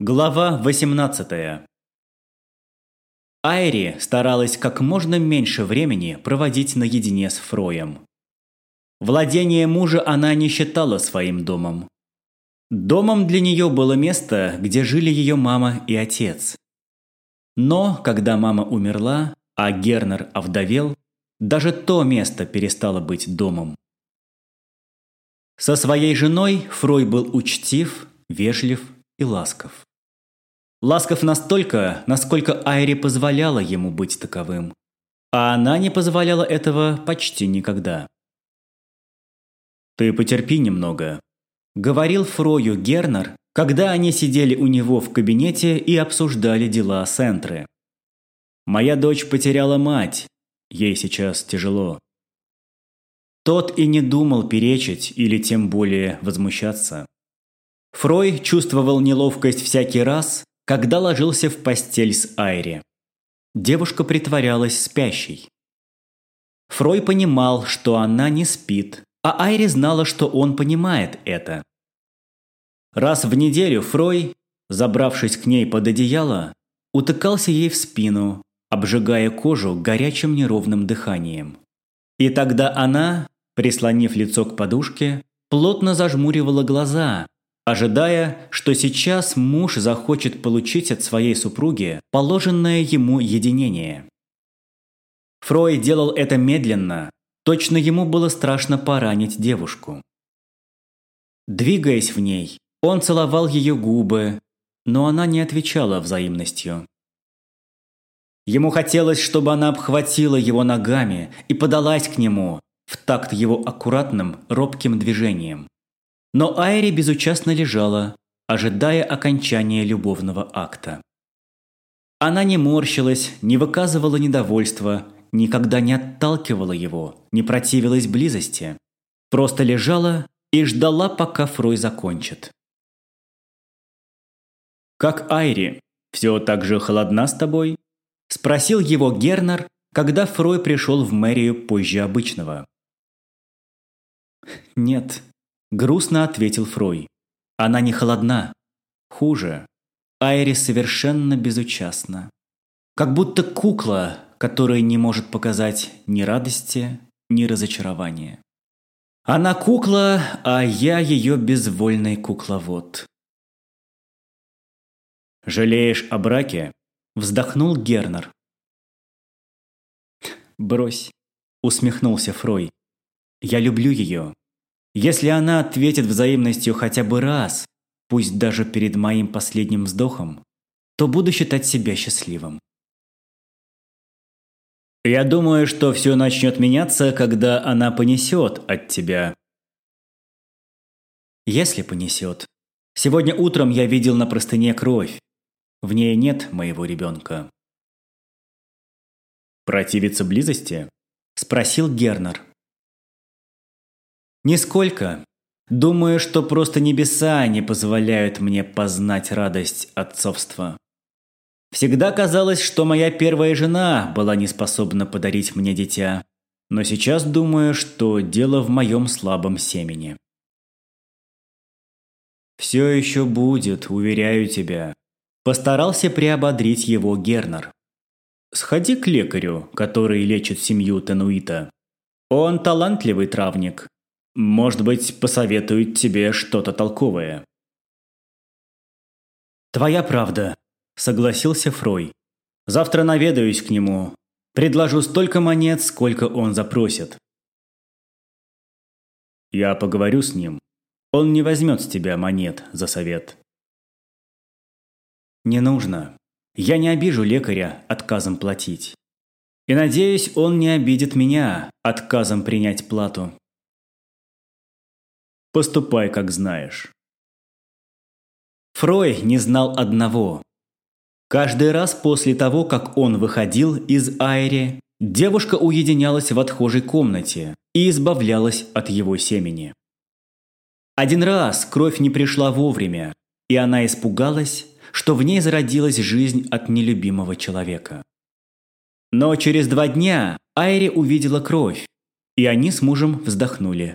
Глава 18 Айри старалась как можно меньше времени проводить наедине с Фроем. Владение мужа она не считала своим домом. Домом для нее было место, где жили ее мама и отец. Но, когда мама умерла, а Гернер овдовел, даже то место перестало быть домом. Со своей женой Фрой был учтив, вежлив и ласков. Ласков настолько, насколько Айри позволяла ему быть таковым. А она не позволяла этого почти никогда. «Ты потерпи немного», – говорил Фрою Гернер, когда они сидели у него в кабинете и обсуждали дела Сентры. «Моя дочь потеряла мать. Ей сейчас тяжело». Тот и не думал перечить или тем более возмущаться. Фрой чувствовал неловкость всякий раз, когда ложился в постель с Айри. Девушка притворялась спящей. Фрой понимал, что она не спит, а Айри знала, что он понимает это. Раз в неделю Фрой, забравшись к ней под одеяло, утыкался ей в спину, обжигая кожу горячим неровным дыханием. И тогда она, прислонив лицо к подушке, плотно зажмуривала глаза, ожидая, что сейчас муж захочет получить от своей супруги положенное ему единение. Фрой делал это медленно, точно ему было страшно поранить девушку. Двигаясь в ней, он целовал ее губы, но она не отвечала взаимностью. Ему хотелось, чтобы она обхватила его ногами и подалась к нему в такт его аккуратным, робким движением. Но Айри безучастно лежала, ожидая окончания любовного акта. Она не морщилась, не выказывала недовольства, никогда не отталкивала его, не противилась близости. Просто лежала и ждала, пока Фрой закончит. «Как Айри? Все так же холодна с тобой?» – спросил его Гернер, когда Фрой пришел в мэрию позже обычного. «Нет», Грустно ответил Фрой. Она не холодна. Хуже. Айри совершенно безучастна. Как будто кукла, которая не может показать ни радости, ни разочарования. Она кукла, а я ее безвольный кукловод. «Жалеешь о браке?» – вздохнул Гернер. «Брось», – усмехнулся Фрой. «Я люблю ее. Если она ответит взаимностью хотя бы раз, пусть даже перед моим последним вздохом, то буду считать себя счастливым. Я думаю, что все начнет меняться, когда она понесет от тебя. Если понесет. Сегодня утром я видел на простыне кровь. В ней нет моего ребенка. Противиться близости? Спросил Гернер. Нисколько. Думаю, что просто небеса не позволяют мне познать радость отцовства. Всегда казалось, что моя первая жена была не способна подарить мне дитя. Но сейчас думаю, что дело в моем слабом семени. «Все еще будет, уверяю тебя», – постарался приободрить его Гернер. «Сходи к лекарю, который лечит семью Тануита. Он талантливый травник, может быть, посоветует тебе что-то толковое. «Твоя правда», – согласился Фрой. «Завтра наведаюсь к нему. Предложу столько монет, сколько он запросит». «Я поговорю с ним. Он не возьмет с тебя монет за совет». «Не нужно. Я не обижу лекаря отказом платить. И надеюсь, он не обидит меня отказом принять плату». Поступай, как знаешь. Фрой не знал одного. Каждый раз после того, как он выходил из Айри, девушка уединялась в отхожей комнате и избавлялась от его семени. Один раз кровь не пришла вовремя, и она испугалась, что в ней зародилась жизнь от нелюбимого человека. Но через два дня Айри увидела кровь, и они с мужем вздохнули.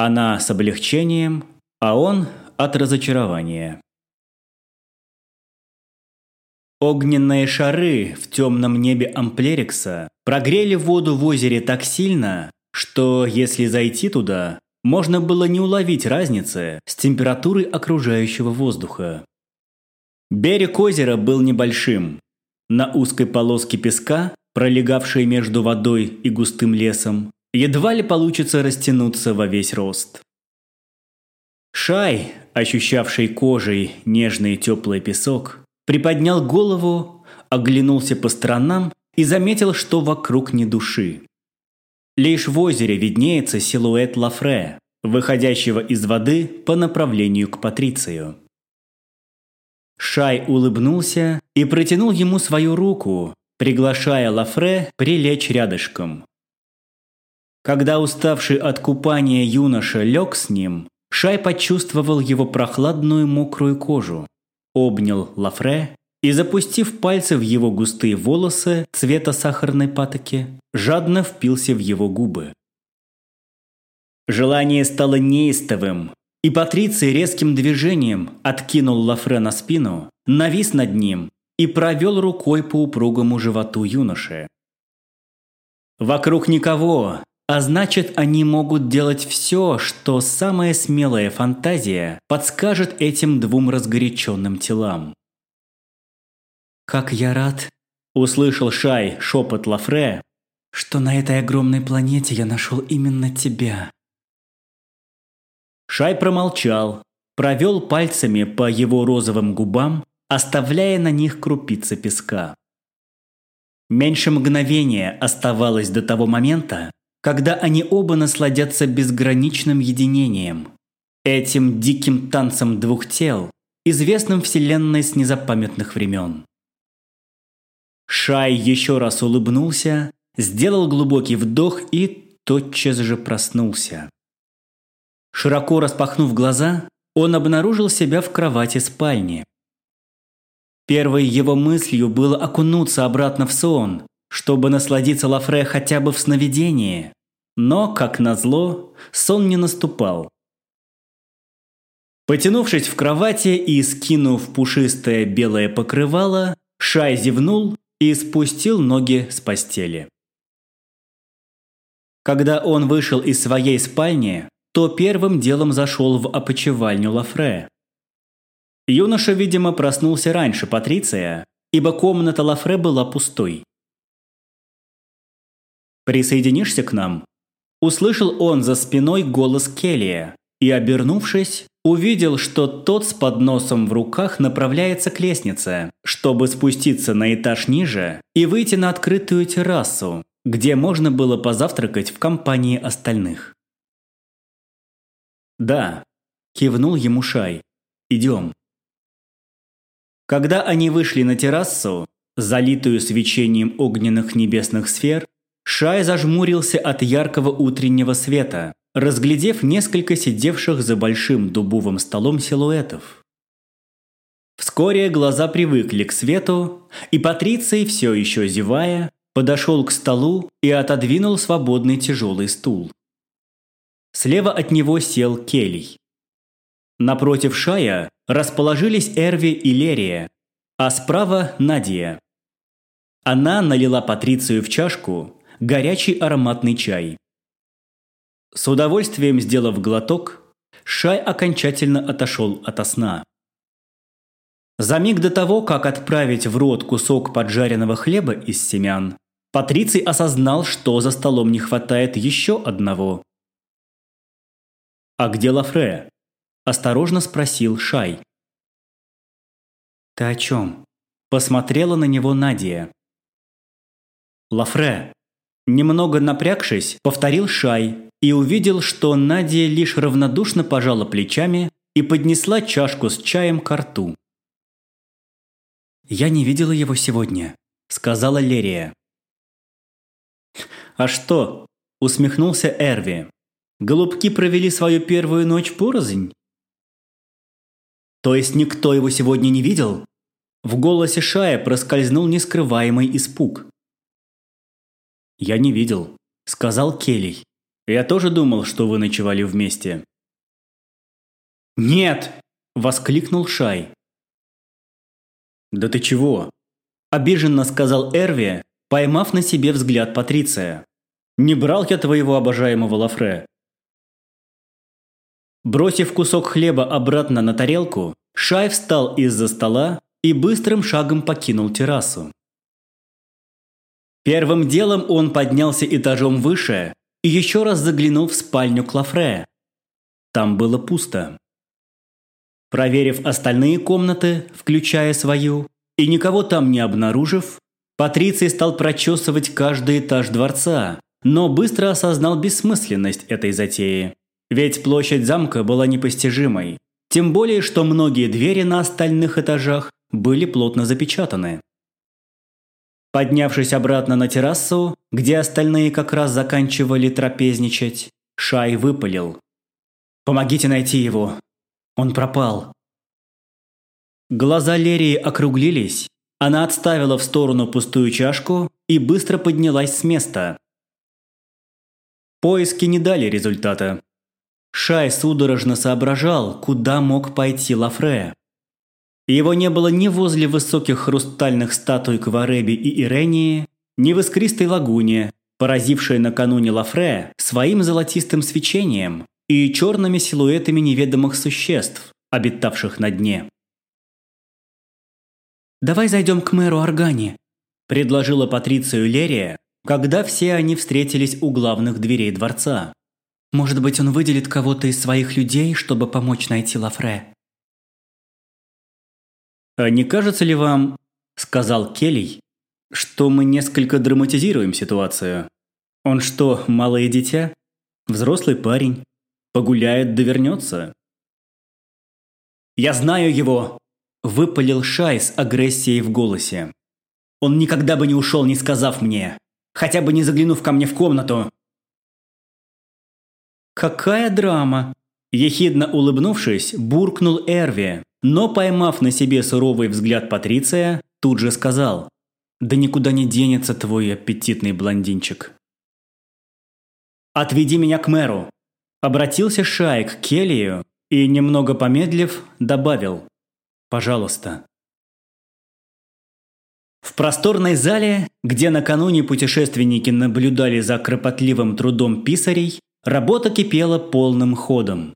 Она с облегчением, а он от разочарования. Огненные шары в темном небе Амплерикса прогрели воду в озере так сильно, что, если зайти туда, можно было не уловить разницы с температурой окружающего воздуха. Берег озера был небольшим. На узкой полоске песка, пролегавшей между водой и густым лесом, едва ли получится растянуться во весь рост. Шай, ощущавший кожей нежный теплый песок, приподнял голову, оглянулся по сторонам и заметил, что вокруг ни души. Лишь в озере виднеется силуэт Лафре, выходящего из воды по направлению к Патрицию. Шай улыбнулся и протянул ему свою руку, приглашая Лафре прилечь рядышком. Когда уставший от купания юноша лег с ним, Шай почувствовал его прохладную мокрую кожу, обнял Лафре и, запустив пальцы в его густые волосы цвета сахарной патоки, жадно впился в его губы. Желание стало неистовым, и Патриций резким движением откинул Лафре на спину, навис над ним и провел рукой по упругому животу юноши. Вокруг никого, а значит, они могут делать все, что самая смелая фантазия подскажет этим двум разгоряченным телам. «Как я рад!» – услышал Шай шепот Лафре, что на этой огромной планете я нашел именно тебя. Шай промолчал, провел пальцами по его розовым губам, оставляя на них крупицы песка. Меньше мгновения оставалось до того момента, когда они оба насладятся безграничным единением, этим диким танцем двух тел, известным Вселенной с незапамятных времен. Шай еще раз улыбнулся, сделал глубокий вдох и тотчас же проснулся. Широко распахнув глаза, он обнаружил себя в кровати спальни. Первой его мыслью было окунуться обратно в сон, чтобы насладиться Лафре хотя бы в сновидении. Но, как назло, сон не наступал. Потянувшись в кровати и скинув пушистое белое покрывало, Шай зевнул и спустил ноги с постели. Когда он вышел из своей спальни, то первым делом зашел в опочивальню Лафре. Юноша, видимо, проснулся раньше Патриция, ибо комната Лафре была пустой. «Присоединишься к нам?» Услышал он за спиной голос Келлия и, обернувшись, увидел, что тот с подносом в руках направляется к лестнице, чтобы спуститься на этаж ниже и выйти на открытую террасу, где можно было позавтракать в компании остальных. «Да», – кивнул ему Шай. «Идем». Когда они вышли на террасу, залитую свечением огненных небесных сфер, Шай зажмурился от яркого утреннего света, разглядев несколько сидевших за большим дубовым столом силуэтов. Вскоре глаза привыкли к свету, и Патриций, все еще зевая, подошел к столу и отодвинул свободный тяжелый стул. Слева от него сел Келий. Напротив Шая расположились Эрви и Лерия, а справа – Надия. Она налила Патрицию в чашку горячий ароматный чай. С удовольствием сделав глоток, Шай окончательно отошел ото сна. За миг до того, как отправить в рот кусок поджаренного хлеба из семян, Патриций осознал, что за столом не хватает еще одного. «А где Лафре?» – осторожно спросил Шай. «Ты о чем?» – посмотрела на него Надя. «Лафре!» Немного напрягшись, повторил Шай и увидел, что Надя лишь равнодушно пожала плечами и поднесла чашку с чаем к рту. «Я не видела его сегодня», – сказала Лерия. «А что?» – усмехнулся Эрви. «Голубки провели свою первую ночь порознь?» «То есть никто его сегодня не видел?» В голосе Шая проскользнул нескрываемый испуг. «Я не видел», – сказал Келлий. «Я тоже думал, что вы ночевали вместе». «Нет!» – воскликнул Шай. «Да ты чего?» – обиженно сказал Эрви, поймав на себе взгляд Патриция. «Не брал я твоего обожаемого Лафре». Бросив кусок хлеба обратно на тарелку, Шай встал из-за стола и быстрым шагом покинул террасу. Первым делом он поднялся этажом выше и еще раз заглянул в спальню Клафре. Там было пусто. Проверив остальные комнаты, включая свою, и никого там не обнаружив, Патриций стал прочесывать каждый этаж дворца, но быстро осознал бессмысленность этой затеи. Ведь площадь замка была непостижимой. Тем более, что многие двери на остальных этажах были плотно запечатаны. Поднявшись обратно на террасу, где остальные как раз заканчивали трапезничать, Шай выпалил. «Помогите найти его! Он пропал!» Глаза Лерии округлились, она отставила в сторону пустую чашку и быстро поднялась с места. Поиски не дали результата. Шай судорожно соображал, куда мог пойти Лафре. Его не было ни возле высоких хрустальных статуй Квареби и Ирении, ни в искристой лагуне, поразившей накануне Лафре своим золотистым свечением и черными силуэтами неведомых существ, обитавших на дне. «Давай зайдем к мэру Органи», – предложила Патрицию Лерия, когда все они встретились у главных дверей дворца. «Может быть, он выделит кого-то из своих людей, чтобы помочь найти Лафре?» «А не кажется ли вам, – сказал Келли, – что мы несколько драматизируем ситуацию? Он что, малое дитя? Взрослый парень? Погуляет да вернется?» «Я знаю его!» Выпалил Шай с агрессией в голосе. Он никогда бы не ушел, не сказав мне. Хотя бы не заглянув ко мне в комнату. «Какая драма!» Ехидно улыбнувшись, буркнул Эрви, но, поймав на себе суровый взгляд Патриция, тут же сказал «Да никуда не денется твой аппетитный блондинчик». «Отведи меня к мэру!» Обратился Шай к Келлию и, немного помедлив, добавил Пожалуйста. В просторной зале, где накануне путешественники наблюдали за кропотливым трудом писарей, работа кипела полным ходом.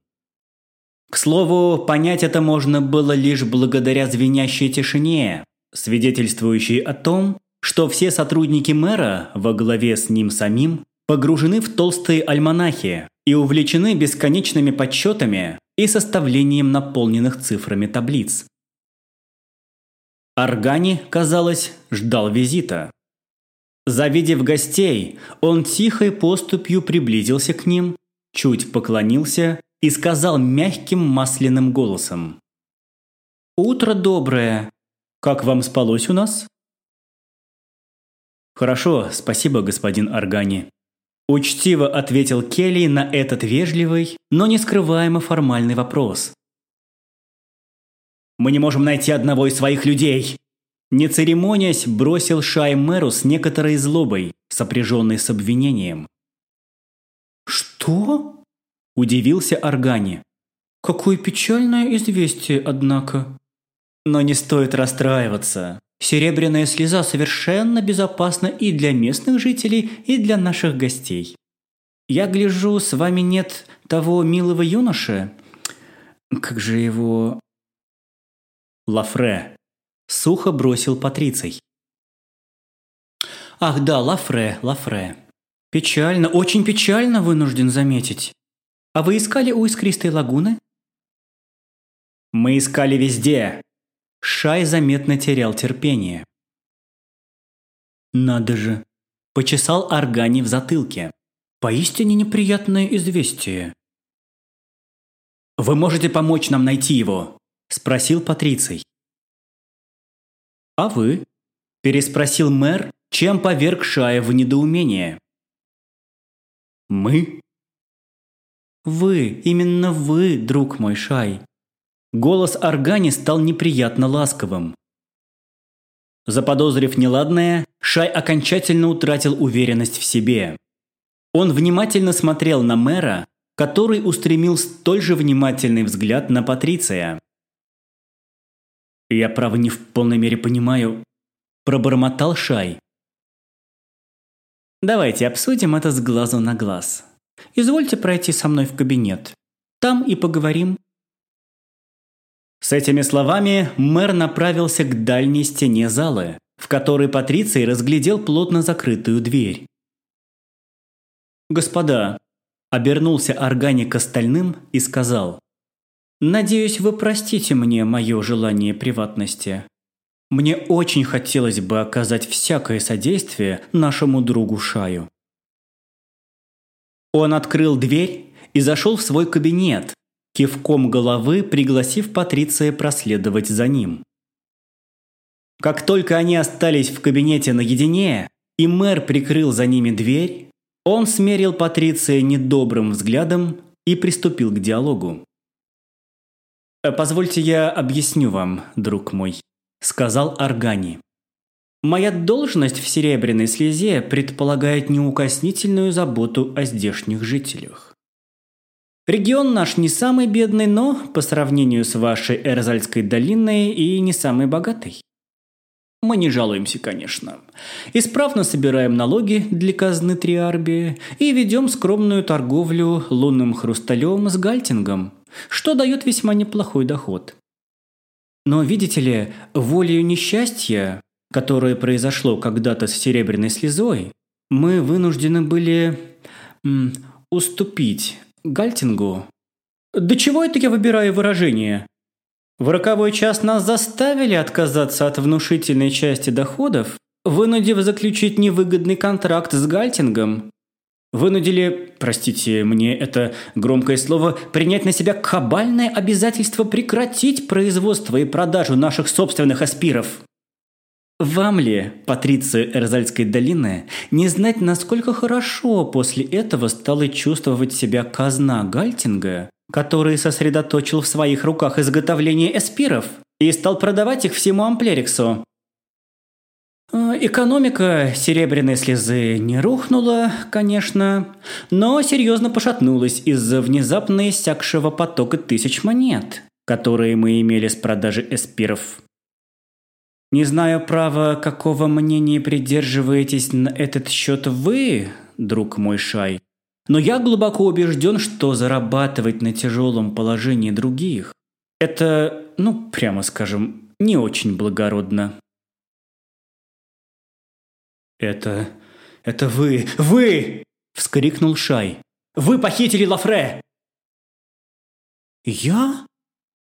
К слову, понять это можно было лишь благодаря звенящей тишине, свидетельствующей о том, что все сотрудники мэра во главе с ним самим погружены в толстые альманахи и увлечены бесконечными подсчетами и составлением наполненных цифрами таблиц. Аргани, казалось, ждал визита. Завидев гостей, он тихой поступью приблизился к ним, чуть поклонился и сказал мягким масляным голосом. «Утро доброе! Как вам спалось у нас?» «Хорошо, спасибо, господин Аргани», – учтиво ответил Келли на этот вежливый, но не скрываемо формальный вопрос. Мы не можем найти одного из своих людей!» Не церемонясь, бросил Шай Мэру с некоторой злобой, сопряженной с обвинением. «Что?» – удивился Органи. «Какое печальное известие, однако». «Но не стоит расстраиваться. Серебряная слеза совершенно безопасна и для местных жителей, и для наших гостей. Я гляжу, с вами нет того милого юноши. Как же его... Лафре. Сухо бросил Патриций. Ах да, Лафре, Лафре. Печально, очень печально, вынужден заметить. А вы искали у искристой лагуны? Мы искали везде. Шай заметно терял терпение. Надо же. Почесал Аргани в затылке. Поистине неприятное известие. Вы можете помочь нам найти его? – спросил Патриций. «А вы?» – переспросил мэр, чем поверг Шая в недоумение. «Мы?» «Вы, именно вы, друг мой Шай». Голос Органи стал неприятно ласковым. Заподозрив неладное, Шай окончательно утратил уверенность в себе. Он внимательно смотрел на мэра, который устремил столь же внимательный взгляд на Патриция. Я, право, не в полной мере понимаю. – пробормотал Шай. «Давайте обсудим это с глазу на глаз. Извольте пройти со мной в кабинет. Там и поговорим». С этими словами мэр направился к дальней стене зала, в которой Патриций разглядел плотно закрытую дверь. «Господа», – обернулся органик остальным и сказал, «Надеюсь, вы простите мне мое желание приватности. Мне очень хотелось бы оказать всякое содействие нашему другу Шаю». Он открыл дверь и зашел в свой кабинет, кивком головы пригласив Патриция проследовать за ним. Как только они остались в кабинете наедине, и мэр прикрыл за ними дверь, он смерил Патриция недобрым взглядом и приступил к диалогу. «Позвольте я объясню вам, друг мой», – сказал Аргани. «Моя должность в Серебряной Слезе предполагает неукоснительную заботу о здешних жителях. Регион наш не самый бедный, но, по сравнению с вашей Эрзальской долиной, и не самый богатый. Мы не жалуемся, конечно. Исправно собираем налоги для казны Триарби и ведем скромную торговлю лунным хрусталем с гальтингом, что дает весьма неплохой доход. Но, видите ли, волею несчастья, которое произошло когда-то с серебряной слезой, мы вынуждены были м, уступить Гальтингу. Да чего это я выбираю выражение? В роковой час нас заставили отказаться от внушительной части доходов, вынудив заключить невыгодный контракт с Гальтингом. Вынудили, простите мне это громкое слово, принять на себя кабальное обязательство прекратить производство и продажу наших собственных аспиров. Вам ли, Патриция Эрзальской долины, не знать, насколько хорошо после этого стала чувствовать себя казна Гальтинга, который сосредоточил в своих руках изготовление эспиров и стал продавать их всему Амплериксу. Э, экономика серебряной слезы не рухнула, конечно, но серьезно пошатнулась из-за внезапно иссякшего потока тысяч монет, которые мы имели с продажи эспиров. Не знаю, право, какого мнения придерживаетесь на этот счет вы, друг мой Шай, но я глубоко убежден, что зарабатывать на тяжелом положении других – это, ну, прямо скажем, не очень благородно. «Это... это вы... вы!» – вскрикнул Шай. «Вы похитили Лафре!» «Я?»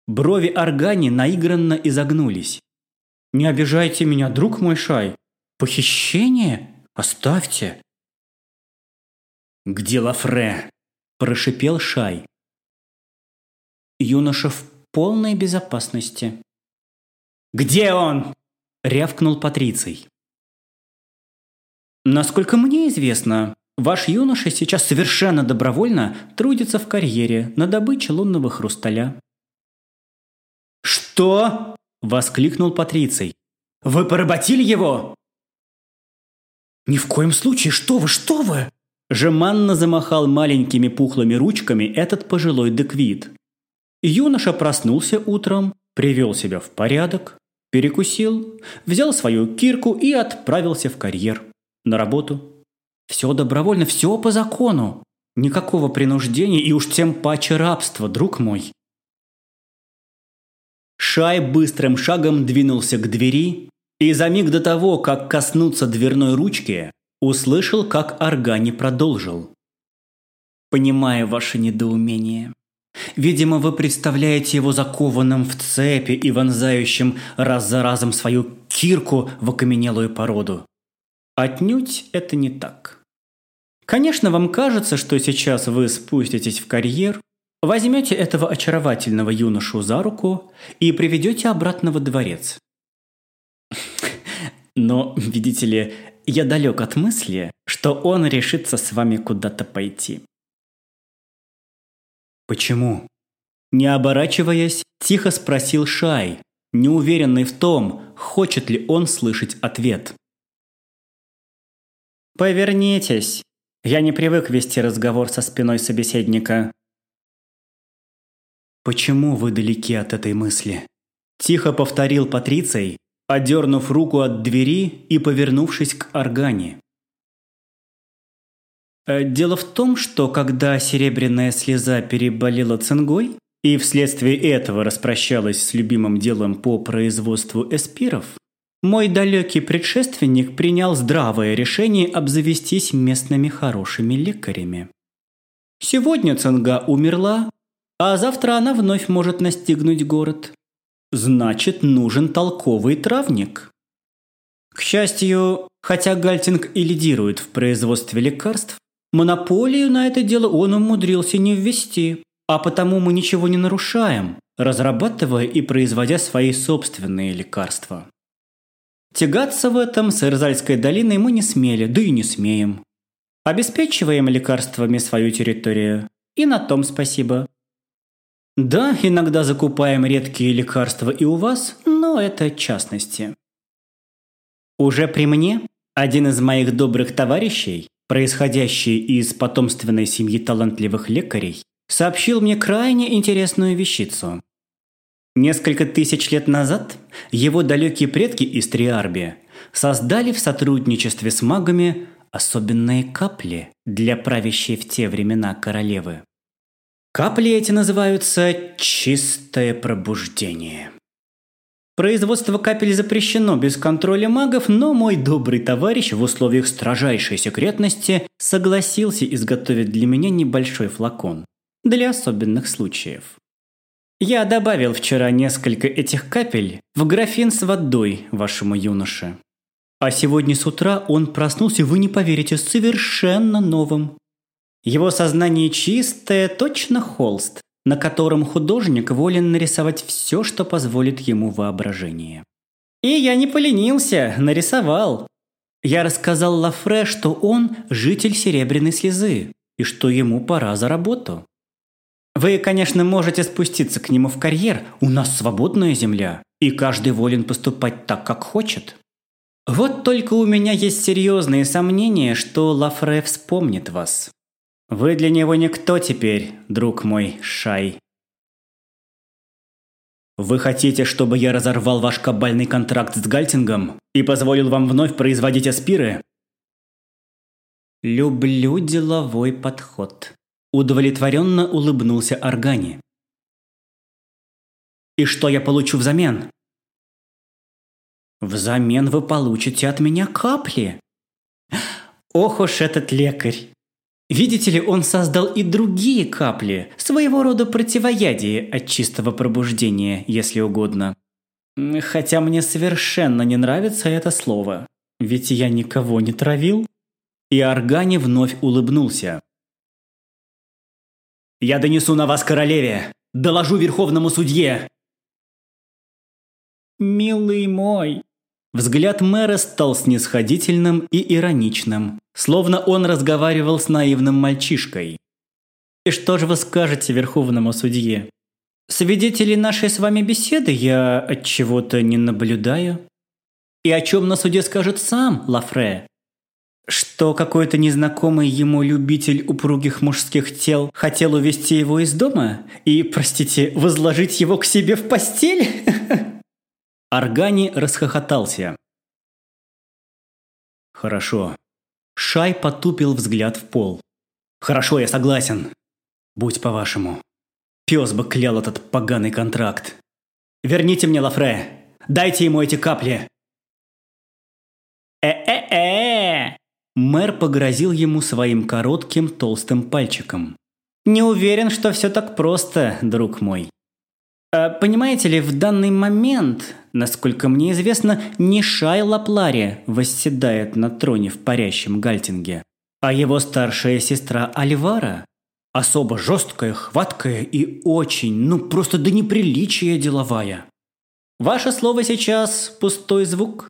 Брови Органи наигранно изогнулись. «Не обижайте меня, друг мой Шай! Похищение? Оставьте! «Где Лафре?» – прошипел Шай. Юноша в полной безопасности. «Где он?» – рявкнул Патриций. «Насколько мне известно, ваш юноша сейчас совершенно добровольно трудится в карьере на добыче лунного хрусталя». «Что?» – воскликнул Патриций. «Вы поработили его?» «Ни в коем случае! Что вы, что вы!» Жеманно замахал маленькими пухлыми ручками этот пожилой деквит. Юноша проснулся утром, привел себя в порядок, перекусил, взял свою кирку и отправился в карьер. На работу. Все добровольно, все по закону. Никакого принуждения и уж тем паче рабства, друг мой. Шай быстрым шагом двинулся к двери, и за миг до того, как коснуться дверной ручки, Услышал, как Аргани продолжил. «Понимаю ваше недоумение. Видимо, вы представляете его закованным в цепи и вонзающим раз за разом свою кирку в окаменелую породу. Отнюдь это не так. Конечно, вам кажется, что сейчас вы спуститесь в карьер, возьмете этого очаровательного юношу за руку и приведете обратно во дворец. Но, видите ли, я далек от мысли, что он решится с вами куда-то пойти. Почему? Не оборачиваясь, тихо спросил Шай, неуверенный в том, хочет ли он слышать ответ. «Повернитесь. Я не привык вести разговор со спиной собеседника». «Почему вы далеки от этой мысли?» Тихо повторил Патриций, одернув руку от двери и повернувшись к органе. Э, дело в том, что когда серебряная слеза переболела цингой и вследствие этого распрощалась с любимым делом по производству эспиров, мой далекий предшественник принял здравое решение обзавестись местными хорошими лекарями. Сегодня цинга умерла, а завтра она вновь может настигнуть город. Значит, нужен толковый травник. К счастью, хотя Гальтинг и лидирует в производстве лекарств, монополию на это дело он умудрился не ввести, а потому мы ничего не нарушаем, разрабатывая и производя свои собственные лекарства. Тягаться в этом с Ирзальской долиной мы не смели, да и не смеем. Обеспечиваем лекарствами свою территорию, и на том спасибо. Да, иногда закупаем редкие лекарства и у вас, но это частности. Уже при мне один из моих добрых товарищей, происходящий из потомственной семьи талантливых лекарей, сообщил мне крайне интересную вещицу. Несколько тысяч лет назад его далекие предки из Триарби создали в сотрудничестве с магами особенные капли для правящей в те времена королевы. Капли эти называются «чистое пробуждение». Производство капель запрещено без контроля магов, но мой добрый товарищ в условиях строжайшей секретности согласился изготовить для меня небольшой флакон для особенных случаев. Я добавил вчера несколько этих капель в графин с водой вашему юноше. А сегодня с утра он проснулся, вы не поверите, совершенно новым. Его сознание чистое, точно холст, на котором художник волен нарисовать все, что позволит ему воображение. И я не поленился, нарисовал. Я рассказал Лафре, что он житель Серебряной Слезы, и что ему пора за работу. Вы, конечно, можете спуститься к нему в карьер, у нас свободная земля, и каждый волен поступать так, как хочет. Вот только у меня есть серьезные сомнения, что Лафре вспомнит вас. Вы для него никто теперь, друг мой Шай. Вы хотите, чтобы я разорвал ваш кабальный контракт с Гальтингом и позволил вам вновь производить аспиры? Люблю деловой подход. Удовлетворенно улыбнулся Органи. И что я получу взамен? Взамен вы получите от меня капли. Ох уж этот лекарь. Видите ли, он создал и другие капли, своего рода противоядие от чистого пробуждения, если угодно. Хотя мне совершенно не нравится это слово, ведь я никого не травил. И Органи вновь улыбнулся. «Я донесу на вас королеве! Доложу верховному судье!» «Милый мой!» Взгляд мэра стал снисходительным и ироничным, словно он разговаривал с наивным мальчишкой. «И что же вы скажете верховному судье? Свидетелей нашей с вами беседы я от чего-то не наблюдаю. И о чем на суде скажет сам Лафре? Что какой-то незнакомый ему любитель упругих мужских тел хотел увести его из дома и, простите, возложить его к себе в постель?» Аргани расхохотался. «Хорошо, Шай потупил взгляд в пол. «Хорошо, я согласен. Будь по-вашему. Пес бы клял этот поганый контракт. Верните мне Лафре. Дайте ему эти капли». «Э-э-э!» Мэр погрозил ему своим коротким толстым пальчиком. «Не уверен, что все так просто, друг мой. А, понимаете ли, в данный момент Насколько мне известно, не Шай Лаплари восседает на троне в парящем Гальтинге, а его старшая сестра Альвара – особо жесткая, хваткая и очень, ну просто до неприличия деловая. Ваше слово сейчас – пустой звук?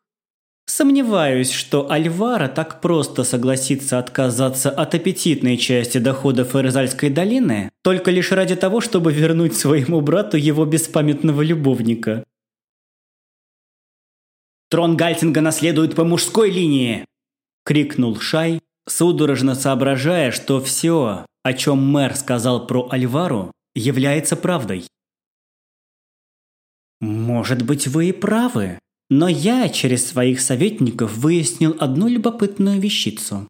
Сомневаюсь, что Альвара так просто согласится отказаться от аппетитной части доходов Эрзальской долины только лишь ради того, чтобы вернуть своему брату его беспамятного любовника. Трон Гальтинга наследует по мужской линии!» – крикнул Шай, судорожно соображая, что все, о чем мэр сказал про Альвару, является правдой. «Может быть, вы и правы», Но я через своих советников выяснил одну любопытную вещицу.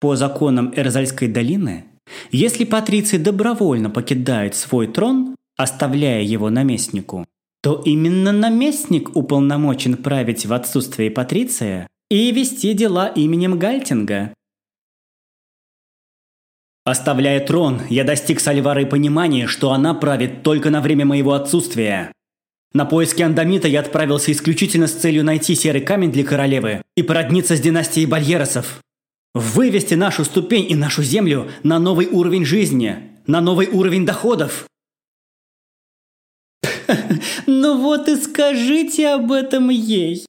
По законам Эрзальской долины, если патриции добровольно покидают свой трон, оставляя его наместнику, то именно наместник уполномочен править в отсутствие патриция и вести дела именем Гальтинга. Оставляя трон, я достиг с Альварой понимания, что она правит только на время моего отсутствия. На поиски Андамита я отправился исключительно с целью найти серый камень для королевы и породниться с династией Бальеросов. Вывести нашу ступень и нашу землю на новый уровень жизни, на новый уровень доходов. «Ну вот и скажите об этом ей!»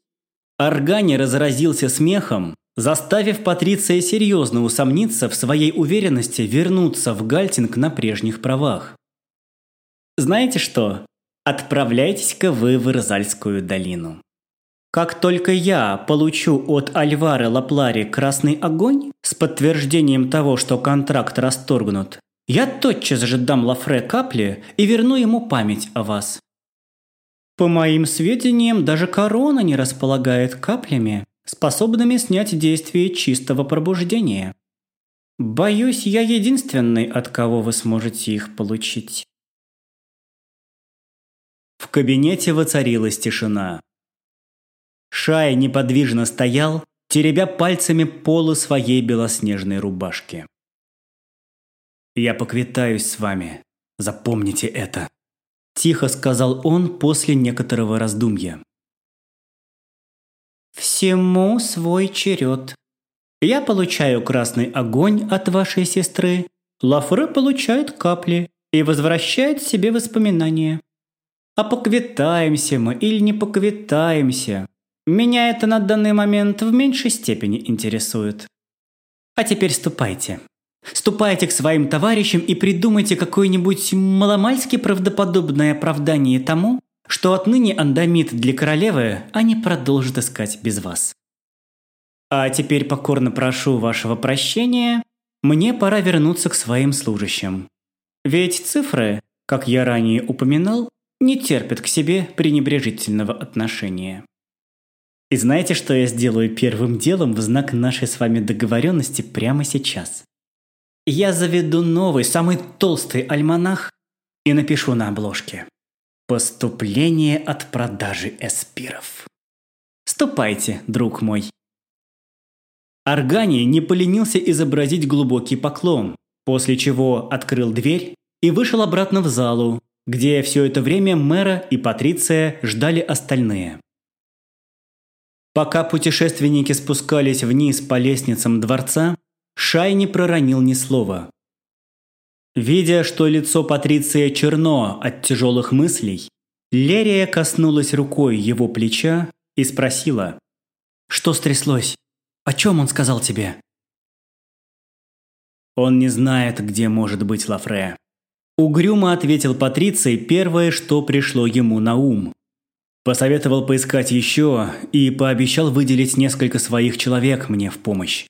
Аргани разразился смехом, заставив Патриция серьезно усомниться в своей уверенности вернуться в Гальтинг на прежних правах. «Знаете что? Отправляйтесь-ка вы в Ирзальскую долину. Как только я получу от Альвары Лаплари красный огонь с подтверждением того, что контракт расторгнут, я тотчас же дам Лафре капли и верну ему память о вас. По моим сведениям, даже корона не располагает каплями, способными снять действие чистого пробуждения. Боюсь, я единственный, от кого вы сможете их получить. В кабинете воцарилась тишина. Шай неподвижно стоял, теребя пальцами полу своей белоснежной рубашки. «Я поквитаюсь с вами. Запомните это», – тихо сказал он после некоторого раздумья. «Всему свой черед. Я получаю красный огонь от вашей сестры, Лафре получает капли и возвращает себе воспоминания. А поквитаемся мы или не поквитаемся, меня это на данный момент в меньшей степени интересует. А теперь ступайте. Ступайте к своим товарищам и придумайте какое-нибудь маломальски правдоподобное оправдание тому, что отныне андамит для королевы они продолжат искать без вас. А теперь покорно прошу вашего прощения, мне пора вернуться к своим служащим. Ведь цифры, как я ранее упоминал, не терпят к себе пренебрежительного отношения. И знаете, что я сделаю первым делом в знак нашей с вами договоренности прямо сейчас? Я заведу новый, самый толстый альманах и напишу на обложке «Поступление от продажи эспиров». Ступайте, друг мой. Аргани не поленился изобразить глубокий поклон, после чего открыл дверь и вышел обратно в залу, где все это время мэра и Патриция ждали остальные. Пока путешественники спускались вниз по лестницам дворца, Шай не проронил ни слова. Видя, что лицо Патриция черно от тяжелых мыслей, Лерия коснулась рукой его плеча и спросила. «Что стряслось? О чем он сказал тебе?» «Он не знает, где может быть Лафре». Угрюмо ответил Патриций первое, что пришло ему на ум. Посоветовал поискать еще и пообещал выделить несколько своих человек мне в помощь.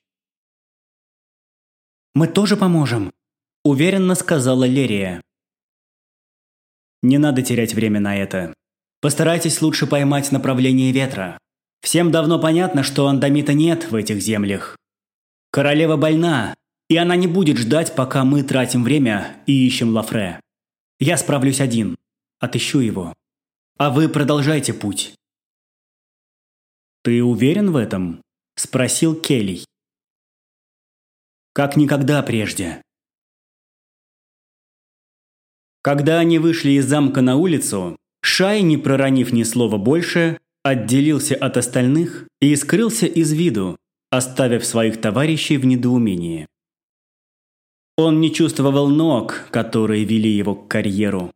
«Мы тоже поможем», – уверенно сказала Лерия. «Не надо терять время на это. Постарайтесь лучше поймать направление ветра. Всем давно понятно, что андамита нет в этих землях. Королева больна, и она не будет ждать, пока мы тратим время и ищем Лафре. Я справлюсь один. Отыщу его. А вы продолжайте путь. «Ты уверен в этом?» – спросил Келли. «Как никогда прежде». Когда они вышли из замка на улицу, Шай, не проронив ни слова больше, отделился от остальных и скрылся из виду, оставив своих товарищей в недоумении. Он не чувствовал ног, которые вели его к карьеру.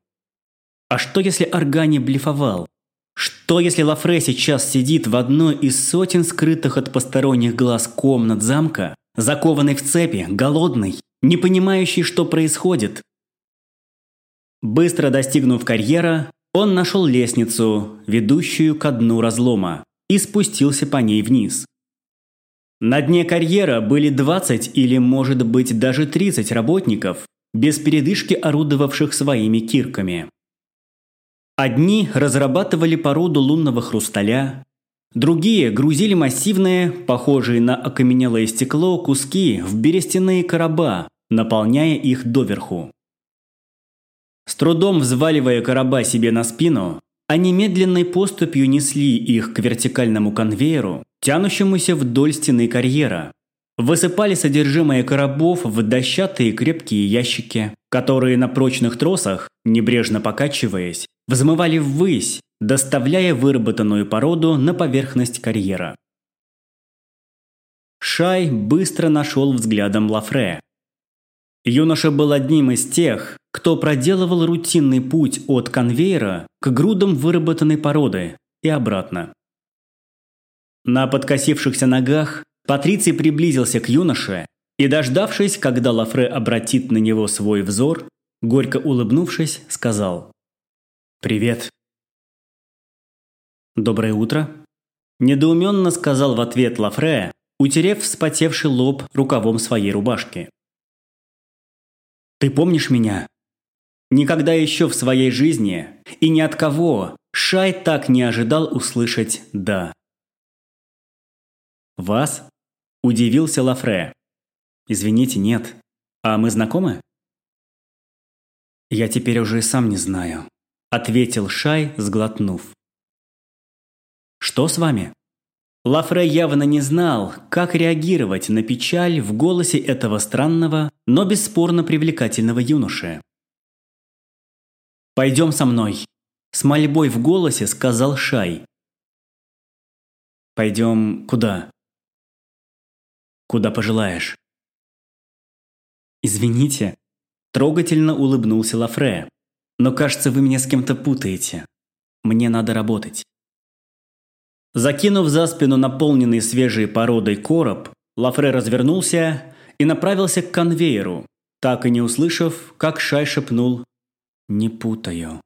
А что если Аргани блефовал? Что если Лафре сейчас сидит в одной из сотен скрытых от посторонних глаз комнат замка, закованный в цепи, голодный, не понимающий, что происходит? Быстро достигнув карьера, он нашел лестницу, ведущую ко дну разлома, и спустился по ней вниз. На дне карьера были 20 или, может быть, даже 30 работников, без передышки орудовавших своими кирками. Одни разрабатывали породу лунного хрусталя, Другие грузили массивные, похожие на окаменелое стекло, куски в берестяные короба, наполняя их доверху. С трудом взваливая короба себе на спину, они медленной поступью несли их к вертикальному конвейеру, тянущемуся вдоль стены карьера. Высыпали содержимое коробов в дощатые крепкие ящики, которые на прочных тросах, небрежно покачиваясь, взмывали ввысь, доставляя выработанную породу на поверхность карьера. Шай быстро нашел взглядом Лафре. Юноша был одним из тех, кто проделывал рутинный путь от конвейера к грудам выработанной породы и обратно. На подкосившихся ногах Патриций приблизился к юноше и, дождавшись, когда Лафре обратит на него свой взор, горько улыбнувшись, сказал «Привет». «Доброе утро», – недоуменно сказал в ответ Лафре, утерев вспотевший лоб рукавом своей рубашки. Ты помнишь меня? Никогда еще в своей жизни и ни от кого Шай так не ожидал услышать «да». «Вас?» – удивился Лафре. «Извините, нет. А мы знакомы?» «Я теперь уже сам не знаю», – ответил Шай, сглотнув. «Что с вами?» Лафре явно не знал, как реагировать на печаль в голосе этого странного, но бесспорно привлекательного юноши. «Пойдем со мной», – с мольбой в голосе сказал Шай. «Пойдем куда?» «Куда пожелаешь». «Извините», – трогательно улыбнулся Лафре, – «но кажется, вы меня с кем-то путаете. Мне надо работать». Закинув за спину наполненный свежей породой короб, Лафре развернулся и направился к конвейеру, так и не услышав, как Шай шепнул «Не путаю».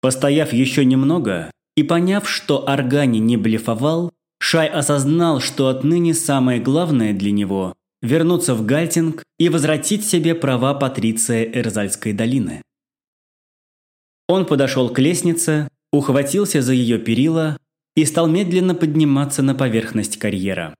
Постояв еще немного и поняв, что Органи не блефовал, Шай осознал, что отныне самое главное для него – вернуться в Гальтинг и возвратить себе права Патриция Эрзальской долины. Он подошел к лестнице, ухватился за ее перила и стал медленно подниматься на поверхность карьера.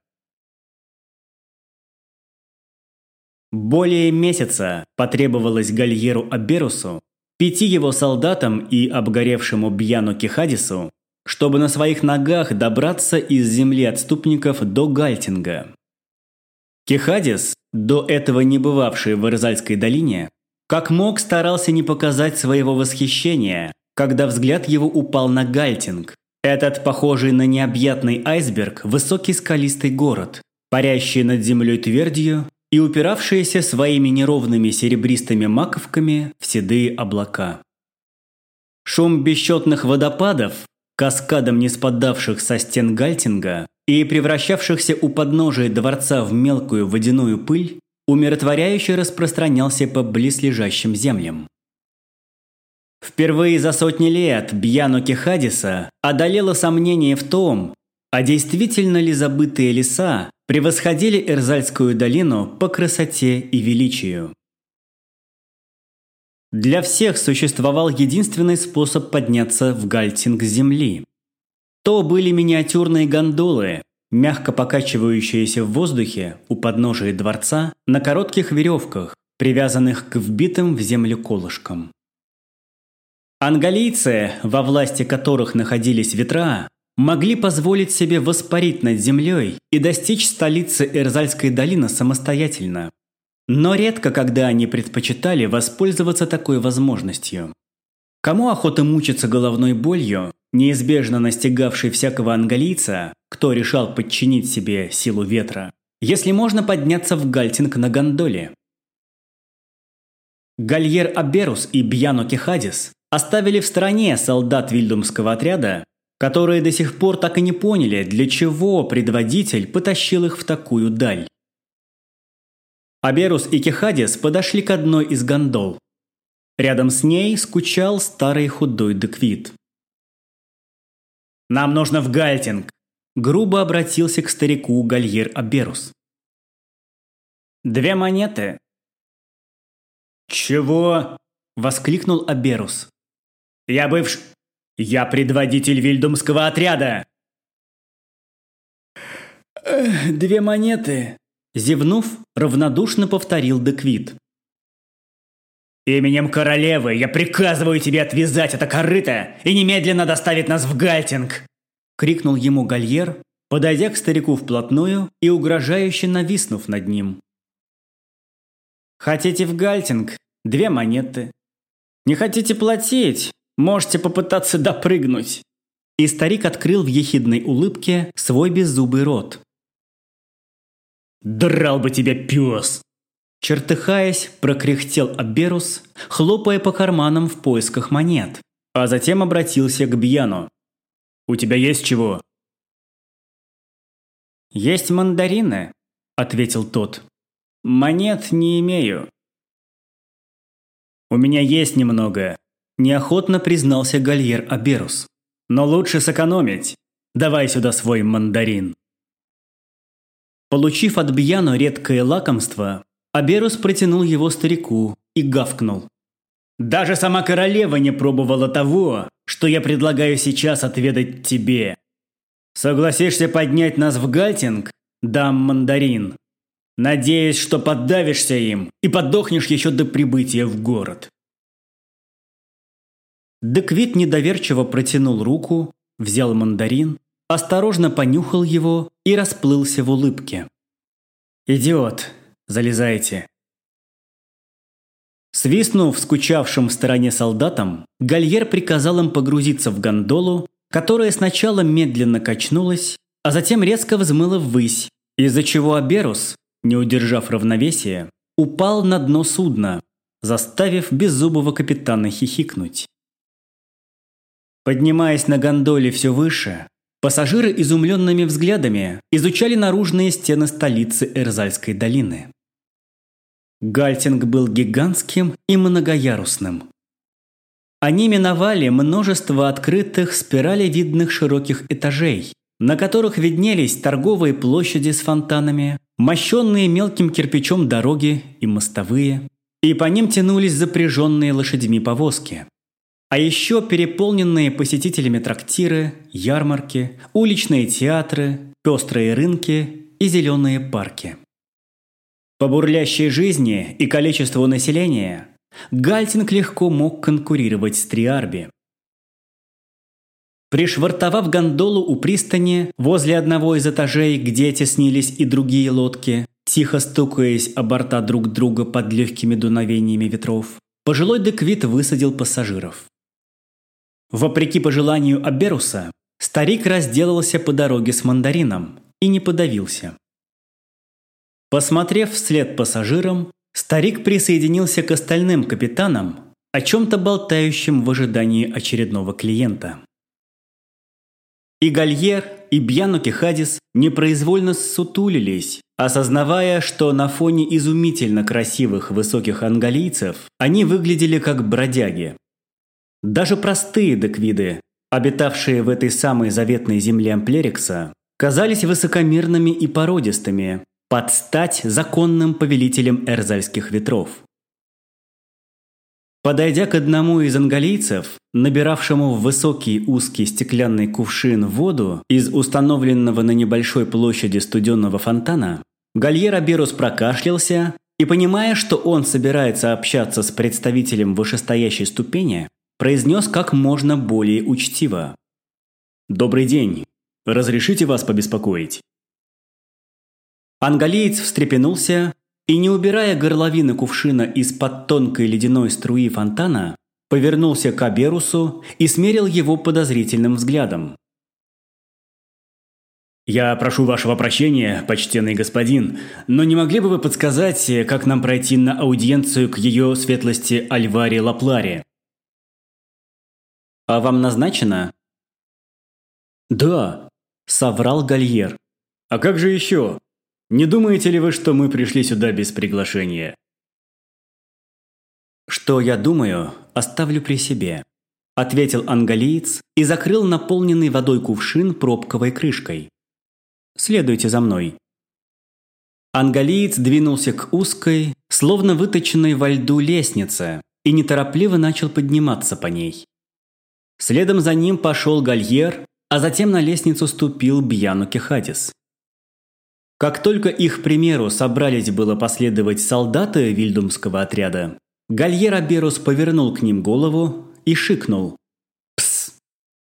Более месяца потребовалось Гальеру Аберусу, пяти его солдатам и обгоревшему Бьяну Кихадису, чтобы на своих ногах добраться из земли отступников до Гальтинга. Кихадис, до этого не бывавший в Ирзальской долине, как мог старался не показать своего восхищения, когда взгляд его упал на Гальтинг. Этот, похожий на необъятный айсберг, высокий скалистый город, парящий над землей твердью и упиравшийся своими неровными серебристыми маковками в седые облака. Шум бесчетных водопадов, каскадом не спадавших со стен Гальтинга и превращавшихся у подножия дворца в мелкую водяную пыль, умиротворяюще распространялся по близлежащим землям. Впервые за сотни лет Бьяну Кехадиса одолело сомнение в том, а действительно ли забытые леса превосходили Эрзальскую долину по красоте и величию. Для всех существовал единственный способ подняться в Гальтинг земли. То были миниатюрные гондолы, мягко покачивающиеся в воздухе у подножия дворца на коротких веревках, привязанных к вбитым в землю колышкам. Ангалийцы, во власти которых находились ветра, могли позволить себе воспарить над землей и достичь столицы Эрзальской долины самостоятельно. Но редко когда они предпочитали воспользоваться такой возможностью. Кому охота мучиться головной болью, неизбежно настигавшей всякого ангалийца, кто решал подчинить себе силу ветра, если можно подняться в Гальтинг на гондоле? Гальер Аберус и Бьяно Кехадис оставили в стороне солдат Вильдумского отряда, которые до сих пор так и не поняли, для чего предводитель потащил их в такую даль. Аберус и Кехадис подошли к одной из гондол. Рядом с ней скучал старый худой Деквит. «Нам нужно в Гальтинг!» – грубо обратился к старику Гальер Аберус. «Две монеты». «Чего?» – воскликнул Аберус. Я бывш... Я предводитель вильдумского отряда!» «Две монеты!» Зевнув, равнодушно повторил Деквит. «Именем королевы я приказываю тебе отвязать это корыто и немедленно доставить нас в Гальтинг!» Крикнул ему Гальер, подойдя к старику вплотную и угрожающе нависнув над ним. «Хотите в Гальтинг? Две монеты. Не хотите платить? Можете попытаться допрыгнуть!» И старик открыл в ехидной улыбке свой беззубый рот. «Драл бы тебя пес!» Чертыхаясь, прокряхтел Аберус, хлопая по карманам в поисках монет, а затем обратился к Бьяну. «У тебя есть чего?» «Есть мандарины», – ответил тот. «Монет не имею». «У меня есть немного», – неохотно признался Гальер Аберус. «Но лучше сэкономить. Давай сюда свой мандарин». Получив от Бьяну редкое лакомство, Аберус протянул его старику и гавкнул. «Даже сама королева не пробовала того, что я предлагаю сейчас отведать тебе. Согласишься поднять нас в Гальтинг? Дам мандарин. Надеюсь, что поддавишься им и подохнешь еще до прибытия в город». Деквит недоверчиво протянул руку, взял мандарин, осторожно понюхал его и расплылся в улыбке. «Идиот, Залезайте». Свистнув скучавшим в стороне солдатам, Гальер приказал им погрузиться в гондолу, которая сначала медленно качнулась, а затем резко взмыла ввысь, из-за чего Аберус, не удержав равновесия, упал на дно судна, заставив беззубого капитана хихикнуть. Поднимаясь на гондоле все выше, пассажиры изумленными взглядами изучали наружные стены столицы Эрзальской долины. Гальтинг был гигантским и многоярусным. Они миновали множество открытых спиралевидных широких этажей, на которых виднелись торговые площади с фонтанами, мощенные мелким кирпичом дороги и мостовые, и по ним тянулись запряженные лошадьми повозки. А еще переполненные посетителями трактиры, ярмарки, уличные театры, пестрые рынки и зеленые парки. По бурлящей жизни и количеству населения Гальтинг легко мог конкурировать с Триарби. Пришвартовав гондолу у пристани, возле одного из этажей, где теснились и другие лодки, тихо стукаясь о борта друг друга под легкими дуновениями ветров, пожилой Деквит высадил пассажиров. Вопреки пожеланию Аберуса, старик разделался по дороге с мандарином и не подавился. Посмотрев вслед пассажирам, старик присоединился к остальным капитанам, о чем-то болтающим в ожидании очередного клиента. И Гальер, и Бьяну Кехадис непроизвольно сутулились, осознавая, что на фоне изумительно красивых высоких ангалийцев они выглядели как бродяги. Даже простые деквиды, обитавшие в этой самой заветной земле Амплерикса, казались высокомерными и породистыми, под стать законным повелителем эрзальских ветров. Подойдя к одному из ангалийцев, набиравшему в высокий узкий стеклянный кувшин воду из установленного на небольшой площади студенного фонтана, Гальер Аберус прокашлялся и, понимая, что он собирается общаться с представителем вышестоящей ступени, произнес как можно более учтиво. «Добрый день. Разрешите вас побеспокоить?» Ангалиец встрепенулся и, не убирая горловины кувшина из-под тонкой ледяной струи фонтана, повернулся к Аберусу и смерил его подозрительным взглядом. «Я прошу вашего прощения, почтенный господин, но не могли бы вы подсказать, как нам пройти на аудиенцию к ее светлости Альваре Лапларе?» «А вам назначено?» «Да», – соврал Гальер. «А как же еще? Не думаете ли вы, что мы пришли сюда без приглашения?» «Что я думаю, оставлю при себе», – ответил ангалиец и закрыл наполненный водой кувшин пробковой крышкой. «Следуйте за мной». Ангалиец двинулся к узкой, словно выточенной во льду лестнице, и неторопливо начал подниматься по ней. Следом за ним пошел Гальер, а затем на лестницу ступил Бьяну Кехадис. Как только их примеру собрались было последовать солдаты вильдумского отряда, Гальер Аберус повернул к ним голову и шикнул. «Пс!»,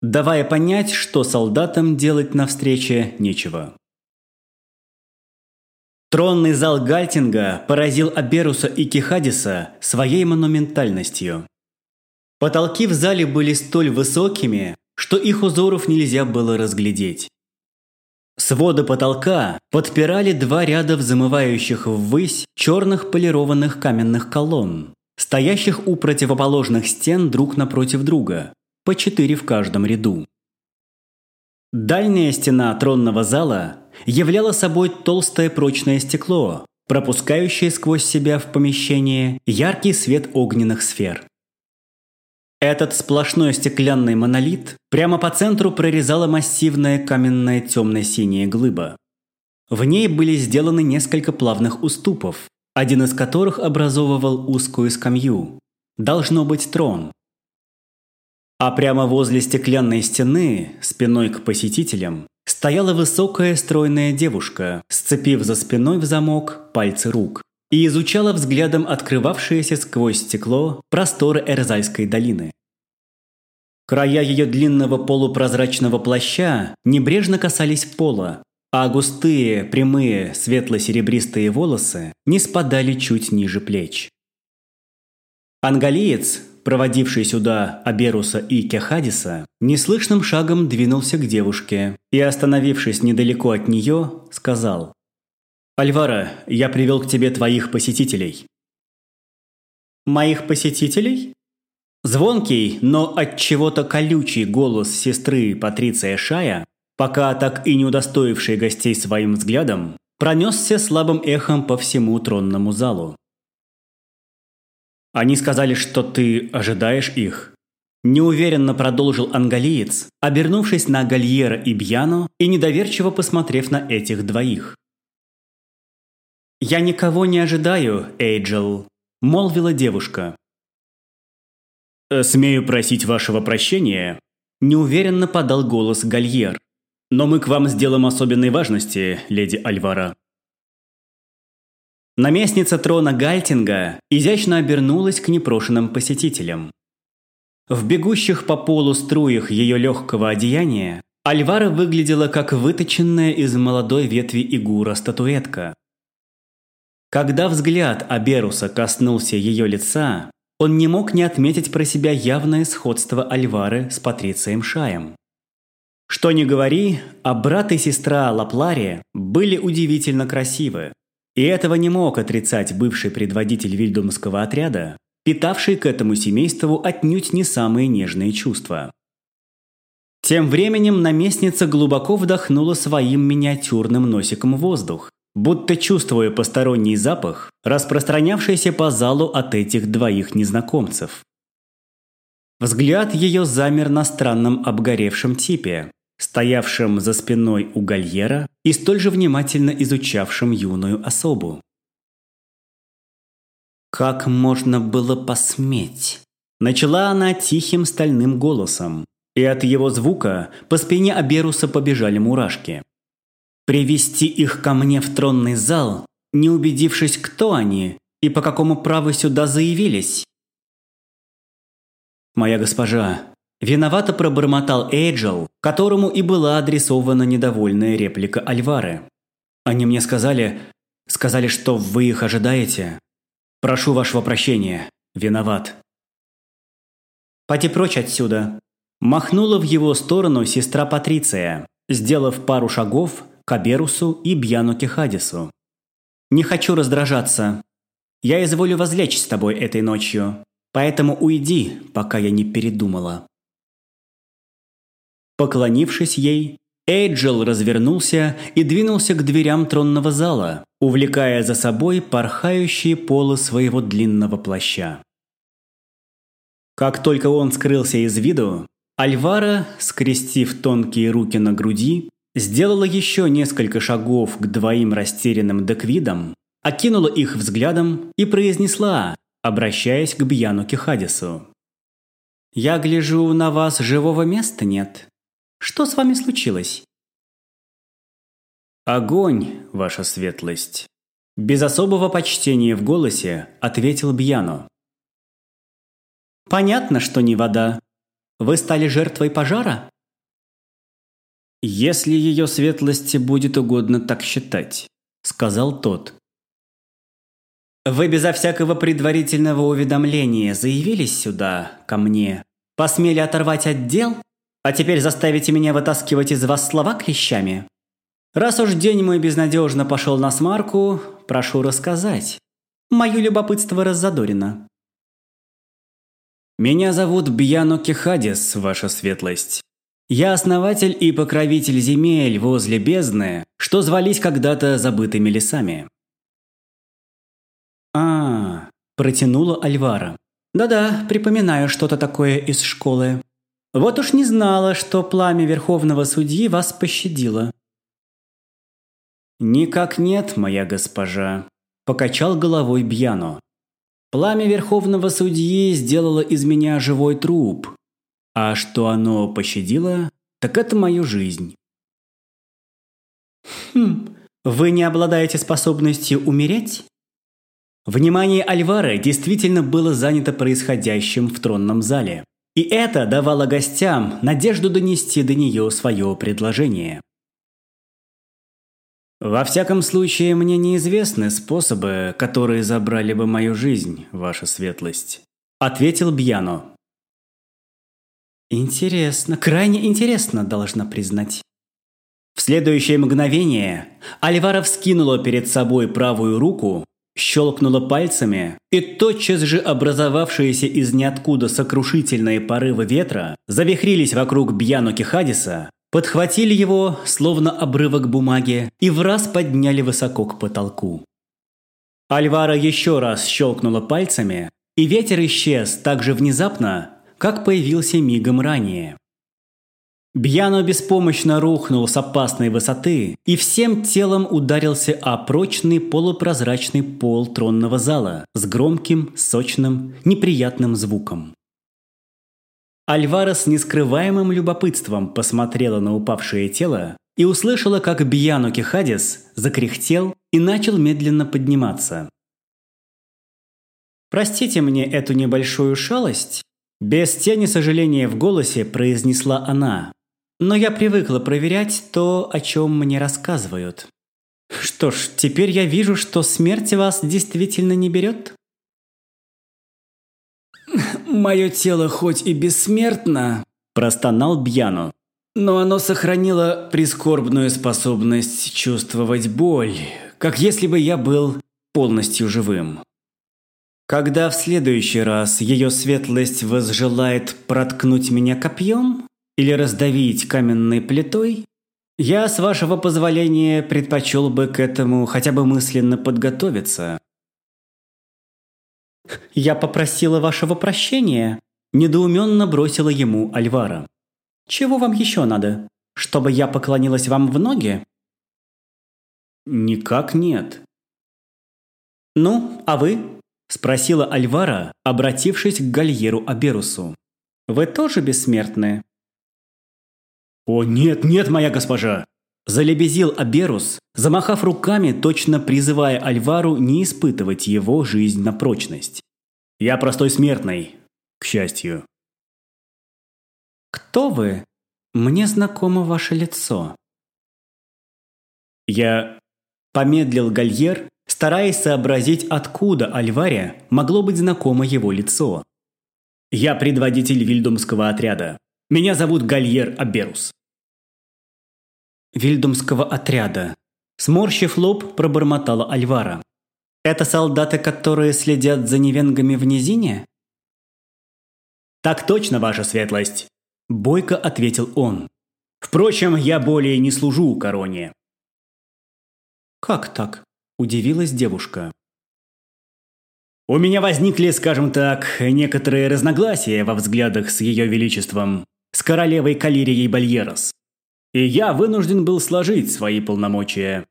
давая понять, что солдатам делать на встрече нечего. Тронный зал Гальтинга поразил Аберуса и Кихадиса своей монументальностью. Потолки в зале были столь высокими, что их узоров нельзя было разглядеть. Своды потолка подпирали два ряда взмывающих ввысь черных полированных каменных колонн, стоящих у противоположных стен друг напротив друга, по четыре в каждом ряду. Дальняя стена тронного зала являла собой толстое прочное стекло, пропускающее сквозь себя в помещение яркий свет огненных сфер. Этот сплошной стеклянный монолит прямо по центру прорезала массивная каменная темно-синяя глыба. В ней были сделаны несколько плавных уступов, один из которых образовывал узкую скамью. Должно быть трон. А прямо возле стеклянной стены, спиной к посетителям, стояла высокая стройная девушка, сцепив за спиной в замок пальцы рук и изучала взглядом открывавшееся сквозь стекло просторы Эрзальской долины. Края ее длинного полупрозрачного плаща небрежно касались пола, а густые, прямые, светло-серебристые волосы не спадали чуть ниже плеч. Ангалиец, проводивший сюда Аберуса и Кехадиса, неслышным шагом двинулся к девушке и, остановившись недалеко от нее, сказал «Альвара, я привел к тебе твоих посетителей». «Моих посетителей?» Звонкий, но от чего-то колючий голос сестры Патриция Шая, пока так и не удостоивший гостей своим взглядом, пронесся слабым эхом по всему тронному залу. «Они сказали, что ты ожидаешь их», Неуверенно продолжил ангалиец, обернувшись на Гальера и Бьяно и недоверчиво посмотрев на этих двоих. «Я никого не ожидаю, Эйджел», – молвила девушка. «Э, «Смею просить вашего прощения», – неуверенно подал голос Гальер. «Но мы к вам сделаем особенной важности, леди Альвара». Наместница трона Гальтинга изящно обернулась к непрошенным посетителям. В бегущих по полу струях ее легкого одеяния Альвара выглядела как выточенная из молодой ветви игура статуэтка. Когда взгляд Аберуса коснулся ее лица, он не мог не отметить про себя явное сходство Альвары с Патрицием Шаем. Что ни говори, а брат и сестра Лаплария были удивительно красивы. И этого не мог отрицать бывший предводитель вильдумского отряда, питавший к этому семейству отнюдь не самые нежные чувства. Тем временем наместница глубоко вдохнула своим миниатюрным носиком воздух будто чувствуя посторонний запах, распространявшийся по залу от этих двоих незнакомцев. Взгляд ее замер на странном обгоревшем типе, стоявшем за спиной у гальера и столь же внимательно изучавшем юную особу. «Как можно было посметь?» Начала она тихим стальным голосом, и от его звука по спине Аберуса побежали мурашки. Привести их ко мне в тронный зал, не убедившись, кто они и по какому праву сюда заявились. Моя госпожа, виновато пробормотал Эйджел, которому и была адресована недовольная реплика Альвары. Они мне сказали, сказали, что вы их ожидаете. Прошу вашего прощения, виноват. Поди прочь отсюда. Махнула в его сторону сестра Патриция, сделав пару шагов Каберусу и Бьяну Кехадису. «Не хочу раздражаться. Я изволю возлечь с тобой этой ночью, поэтому уйди, пока я не передумала». Поклонившись ей, Эйджел развернулся и двинулся к дверям тронного зала, увлекая за собой порхающие полы своего длинного плаща. Как только он скрылся из виду, Альвара, скрестив тонкие руки на груди, сделала еще несколько шагов к двоим растерянным деквидам, окинула их взглядом и произнесла, обращаясь к Бьяну Кехадису. Я гляжу, на вас живого места нет. Что с вами случилось?» «Огонь, ваша светлость!» Без особого почтения в голосе ответил Бьяно. «Понятно, что не вода. Вы стали жертвой пожара?» «Если ее светлости будет угодно так считать», — сказал тот. «Вы безо всякого предварительного уведомления заявились сюда, ко мне, посмели оторвать отдел, а теперь заставите меня вытаскивать из вас слова клещами? Раз уж день мой безнадежно пошел на смарку, прошу рассказать. Мое любопытство раззадорено». «Меня зовут Бьяно Кехадис, ваша светлость. Я основатель и покровитель земель возле бездны, что звались когда-то забытыми лесами. А, -а, -а протянула Альвара. Да-да, припоминаю что-то такое из школы. Вот уж не знала, что пламя Верховного Судьи вас пощадило. «Никак нет, моя госпожа», – покачал головой Бьяно. «Пламя Верховного Судьи сделало из меня живой труп, а что оно пощадило, так это мою жизнь. Хм, вы не обладаете способностью умереть? Внимание Альвара действительно было занято происходящим в тронном зале. И это давало гостям надежду донести до нее свое предложение. «Во всяком случае, мне неизвестны способы, которые забрали бы мою жизнь, ваша светлость», – ответил Бьяно. Интересно, крайне интересно, должна признать. В следующее мгновение Альвара вскинула перед собой правую руку, щелкнула пальцами, и тотчас же образовавшиеся из ниоткуда сокрушительные порывы ветра завихрились вокруг Бьяно Кихадиса, подхватили его, словно обрывок бумаги, и в раз подняли высоко к потолку. Альвара еще раз щелкнула пальцами, и ветер исчез так же внезапно, как появился мигом ранее. Бьяно беспомощно рухнул с опасной высоты и всем телом ударился о прочный полупрозрачный пол тронного зала с громким, сочным, неприятным звуком. Альвара с нескрываемым любопытством посмотрела на упавшее тело и услышала, как Бьяно Кихадис закряхтел и начал медленно подниматься. «Простите мне эту небольшую шалость, без тени сожаления в голосе произнесла она. Но я привыкла проверять то, о чем мне рассказывают. Что ж, теперь я вижу, что смерть вас действительно не берет? «Мое тело хоть и бессмертно», – простонал Бьяно, «но оно сохранило прискорбную способность чувствовать боль, как если бы я был полностью живым. Когда в следующий раз ее светлость возжелает проткнуть меня копьем или раздавить каменной плитой, я, с вашего позволения, предпочел бы к этому хотя бы мысленно подготовиться. «Я попросила вашего прощения», – недоуменно бросила ему Альвара. «Чего вам еще надо? Чтобы я поклонилась вам в ноги?» «Никак нет». «Ну, а вы?» – спросила Альвара, обратившись к Гальеру Аберусу. «Вы тоже бессмертны?» «О, нет, нет, моя госпожа!» – залебезил Аберус, замахав руками, точно призывая Альвару не испытывать его жизнь на прочность. «Я простой смертный, к счастью». «Кто вы? Мне знакомо ваше лицо». «Я...» – помедлил Гальер, стараясь сообразить, откуда Альваре могло быть знакомо его лицо. «Я предводитель вильдумского отряда. Меня зовут Гальер Аберус». «Вильдумского отряда», – сморщив лоб, пробормотала Альвара. «Это солдаты, которые следят за невенгами в низине?» «Так точно, ваша светлость», – бойко ответил он. «Впрочем, я более не служу короне». «Как так?» – удивилась девушка. «У меня возникли, скажем так, некоторые разногласия во взглядах с Ее Величеством, с королевой Калирией Бальерос, и я вынужден был сложить свои полномочия».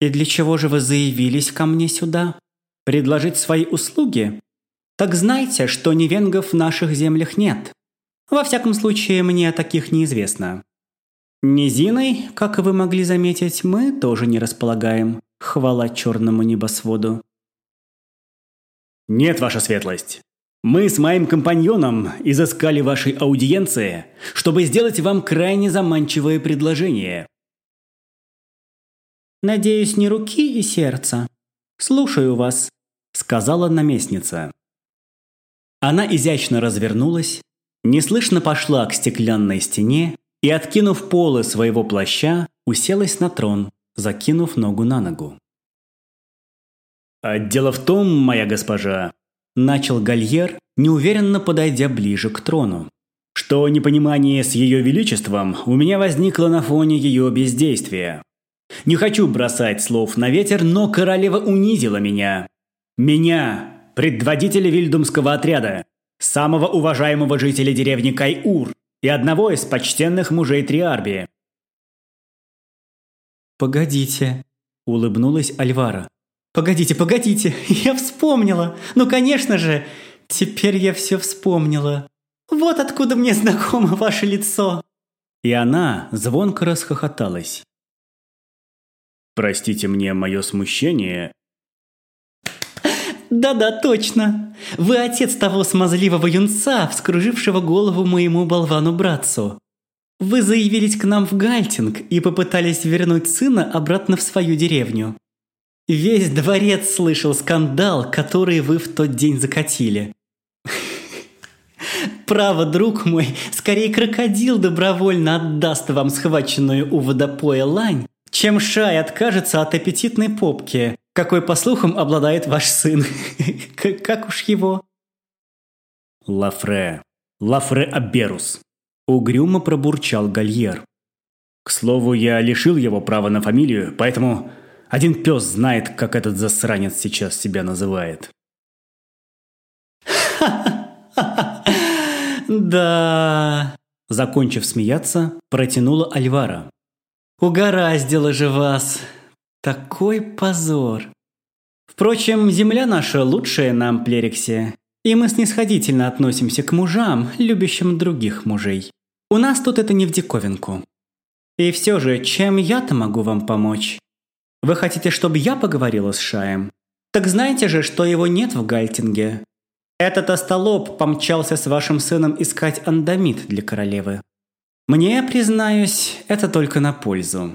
«И для чего же вы заявились ко мне сюда? Предложить свои услуги?» Так знайте, что невенгов в наших землях нет. Во всяком случае, мне таких неизвестно. Низиной, как вы могли заметить, мы тоже не располагаем. Хвала черному небосводу. Нет, ваша светлость. Мы с моим компаньоном изыскали вашей аудиенции, чтобы сделать вам крайне заманчивое предложение. Надеюсь, не руки и сердца. Слушаю вас, сказала наместница. Она изящно развернулась, неслышно пошла к стеклянной стене и, откинув полы своего плаща, уселась на трон, закинув ногу на ногу. «А дело в том, моя госпожа», – начал Гальер, неуверенно подойдя ближе к трону, что непонимание с ее величеством у меня возникло на фоне ее бездействия. Не хочу бросать слов на ветер, но королева унизила меня. Меня, предводителя вильдумского отряда, самого уважаемого жителя деревни Кайур и одного из почтенных мужей Триарби. «Погодите», – улыбнулась Альвара. «Погодите, погодите, я вспомнила! Ну, конечно же! Теперь я все вспомнила! Вот откуда мне знакомо ваше лицо!» И она звонко расхохоталась. «Простите мне мое смущение, да-да, точно. Вы отец того смазливого юнца, вскружившего голову моему болвану-братцу. Вы заявились к нам в Гальтинг и попытались вернуть сына обратно в свою деревню. Весь дворец слышал скандал, который вы в тот день закатили. Право, друг мой, скорее крокодил добровольно отдаст вам схваченную у водопоя лань, чем Шай откажется от аппетитной попки, какой, по слухам, обладает ваш сын. Как уж его? Лафре. Лафре Аберус. Угрюмо пробурчал Гальер. К слову, я лишил его права на фамилию, поэтому один пес знает, как этот засранец сейчас себя называет. Да. Закончив смеяться, протянула Альвара. Угораздило же вас. Такой позор. Впрочем, земля наша лучшая на Амплериксе, и мы снисходительно относимся к мужам, любящим других мужей. У нас тут это не в диковинку. И все же, чем я-то могу вам помочь? Вы хотите, чтобы я поговорила с Шаем? Так знаете же, что его нет в Гальтинге. Этот остолоп помчался с вашим сыном искать андамит для королевы. Мне, признаюсь, это только на пользу.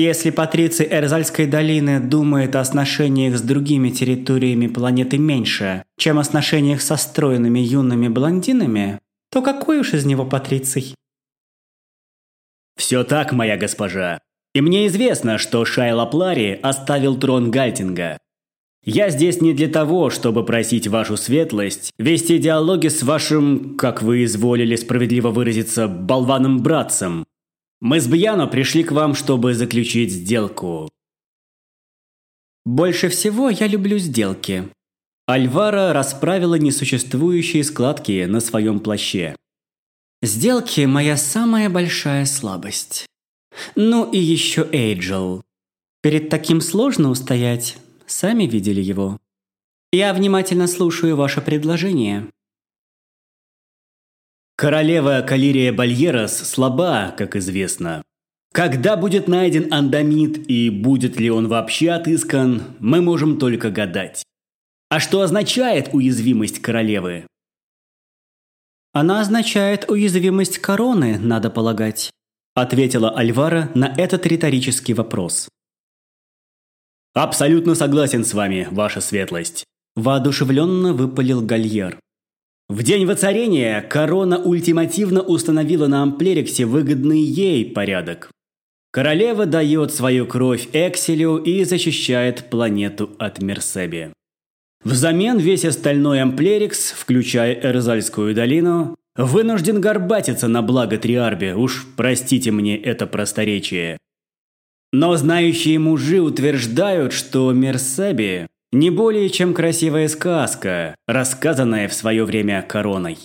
Если Патриций Эрзальской долины думает о сношениях с другими территориями планеты меньше, чем о сношениях со стройными юными блондинами, то какой уж из него Патриций? «Все так, моя госпожа. И мне известно, что Шайла Плари оставил трон Гальтинга. Я здесь не для того, чтобы просить вашу светлость вести диалоги с вашим, как вы изволили справедливо выразиться, болваном-братцем, мы с Бьяно пришли к вам, чтобы заключить сделку. Больше всего я люблю сделки. Альвара расправила несуществующие складки на своем плаще. Сделки – моя самая большая слабость. Ну и еще Эйджел. Перед таким сложно устоять, сами видели его. Я внимательно слушаю ваше предложение. Королева Калирия Бальерос слаба, как известно. Когда будет найден андамит и будет ли он вообще отыскан, мы можем только гадать. А что означает уязвимость королевы? Она означает уязвимость короны, надо полагать, ответила Альвара на этот риторический вопрос. Абсолютно согласен с вами, ваша светлость, воодушевленно выпалил Гальер. В день воцарения корона ультимативно установила на Амплериксе выгодный ей порядок. Королева дает свою кровь Экселю и защищает планету от Мерсеби. Взамен весь остальной Амплерикс, включая Эрзальскую долину, вынужден горбатиться на благо Триарби, уж простите мне это просторечие. Но знающие мужи утверждают, что Мерсеби не более чем красивая сказка, рассказанная в свое время короной.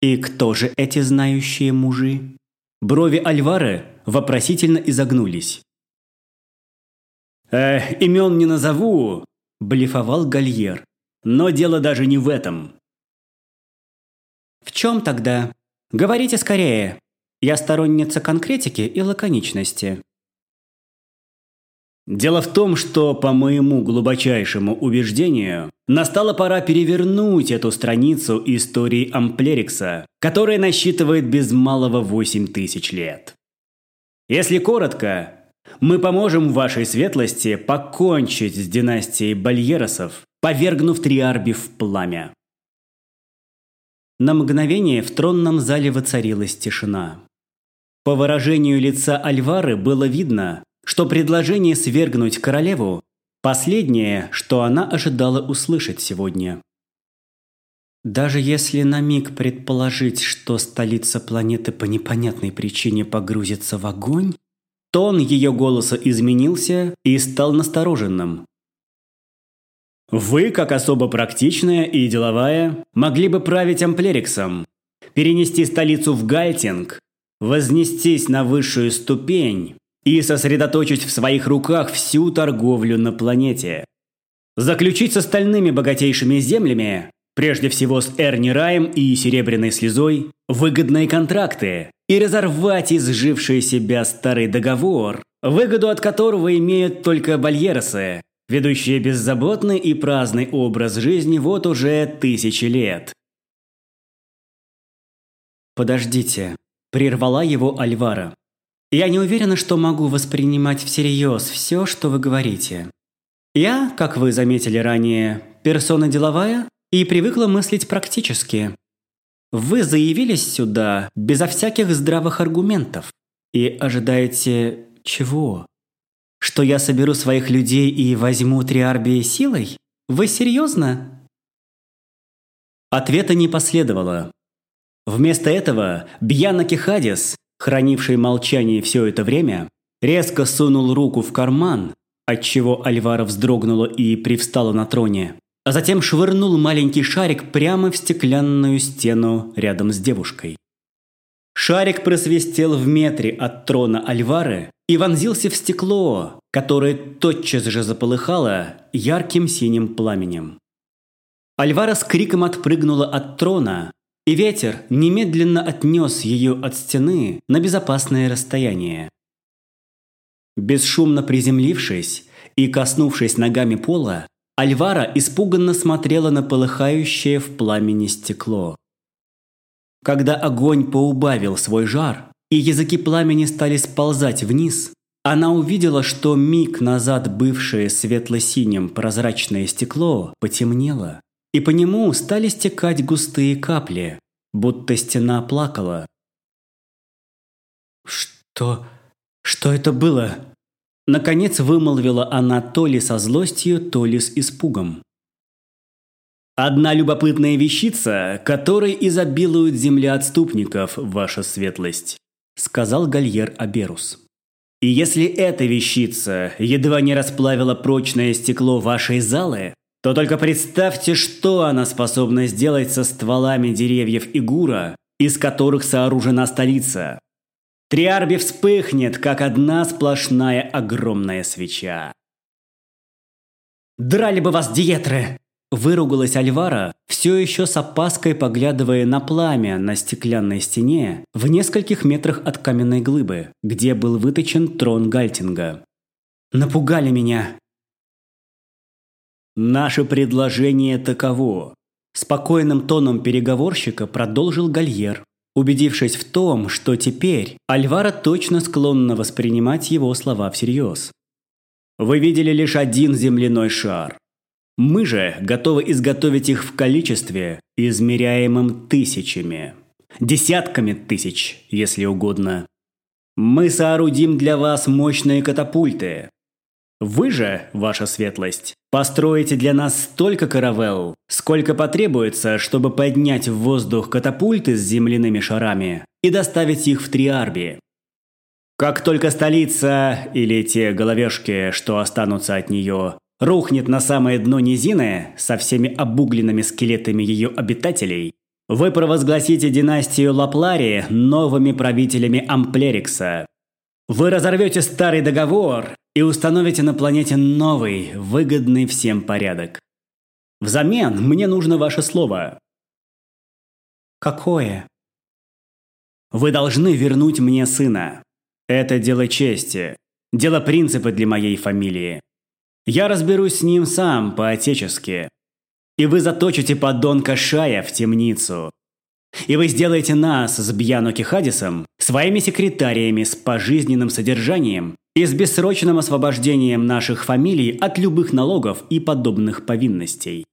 И кто же эти знающие мужи? Брови Альвары вопросительно изогнулись. «Э, имен не назову», – блефовал Гальер. Но дело даже не в этом. В чем тогда? Говорите скорее. Я сторонница конкретики и лаконичности. Дело в том, что, по моему глубочайшему убеждению, настала пора перевернуть эту страницу истории Амплерикса, которая насчитывает без малого 8 тысяч лет. Если коротко, мы поможем вашей светлости покончить с династией Бальеросов, повергнув Триарби в пламя. На мгновение в тронном зале воцарилась тишина. По выражению лица Альвары было видно, что предложение свергнуть королеву – последнее, что она ожидала услышать сегодня. Даже если на миг предположить, что столица планеты по непонятной причине погрузится в огонь, тон ее голоса изменился и стал настороженным. Вы, как особо практичная и деловая, могли бы править Амплериксом, перенести столицу в Гальтинг, вознестись на высшую ступень и сосредоточить в своих руках всю торговлю на планете. Заключить с остальными богатейшими землями, прежде всего с Эрни Раем и Серебряной Слезой, выгодные контракты и разорвать изживший себя старый договор, выгоду от которого имеют только бальеросы, ведущие беззаботный и праздный образ жизни вот уже тысячи лет. «Подождите», – прервала его Альвара. «Я не уверена, что могу воспринимать всерьез все, что вы говорите. Я, как вы заметили ранее, персона деловая и привыкла мыслить практически. Вы заявились сюда безо всяких здравых аргументов и ожидаете чего? Что я соберу своих людей и возьму Триарбии силой? Вы серьезно? Ответа не последовало. Вместо этого Бьяна Кихадис, хранивший молчание все это время, резко сунул руку в карман, отчего Альвара вздрогнула и привстала на троне, а затем швырнул маленький шарик прямо в стеклянную стену рядом с девушкой. Шарик просвистел в метре от трона Альвары и вонзился в стекло, которое тотчас же заполыхало ярким синим пламенем. Альвара с криком отпрыгнула от трона, и ветер немедленно отнес ее от стены на безопасное расстояние. Бесшумно приземлившись и коснувшись ногами пола, Альвара испуганно смотрела на полыхающее в пламени стекло. Когда огонь поубавил свой жар, и языки пламени стали сползать вниз, она увидела, что миг назад бывшее светло-синим прозрачное стекло потемнело, и по нему стали стекать густые капли, будто стена плакала. «Что... что это было?» Наконец вымолвила она то ли со злостью, то ли с испугом. Одна любопытная вещица, которой изобилует земля отступников, ваша светлость», – сказал Гальер Аберус. «И если эта вещица едва не расплавила прочное стекло вашей залы, то только представьте, что она способна сделать со стволами деревьев Игура, из которых сооружена столица. Триарби вспыхнет, как одна сплошная огромная свеча. «Драли бы вас, диетры!» Выругалась Альвара, все еще с опаской поглядывая на пламя на стеклянной стене в нескольких метрах от каменной глыбы, где был выточен трон Гальтинга. «Напугали меня!» «Наше предложение таково», – спокойным тоном переговорщика продолжил Гальер, убедившись в том, что теперь Альвара точно склонна воспринимать его слова всерьез. «Вы видели лишь один земляной шар, мы же готовы изготовить их в количестве, измеряемом тысячами. Десятками тысяч, если угодно. Мы соорудим для вас мощные катапульты. Вы же, ваша светлость, построите для нас столько каравелл, сколько потребуется, чтобы поднять в воздух катапульты с земляными шарами и доставить их в Триарби. Как только столица или те головешки, что останутся от нее, рухнет на самое дно низины со всеми обугленными скелетами ее обитателей, вы провозгласите династию Лаплари новыми правителями Амплерикса. Вы разорвете старый договор и установите на планете новый, выгодный всем порядок. Взамен мне нужно ваше слово. Какое? Вы должны вернуть мне сына. Это дело чести. Дело принципа для моей фамилии. Я разберусь с ним сам, по-отечески. И вы заточите подонка Шая в темницу. И вы сделаете нас с Бьяно Кихадисом своими секретариями с пожизненным содержанием и с бессрочным освобождением наших фамилий от любых налогов и подобных повинностей.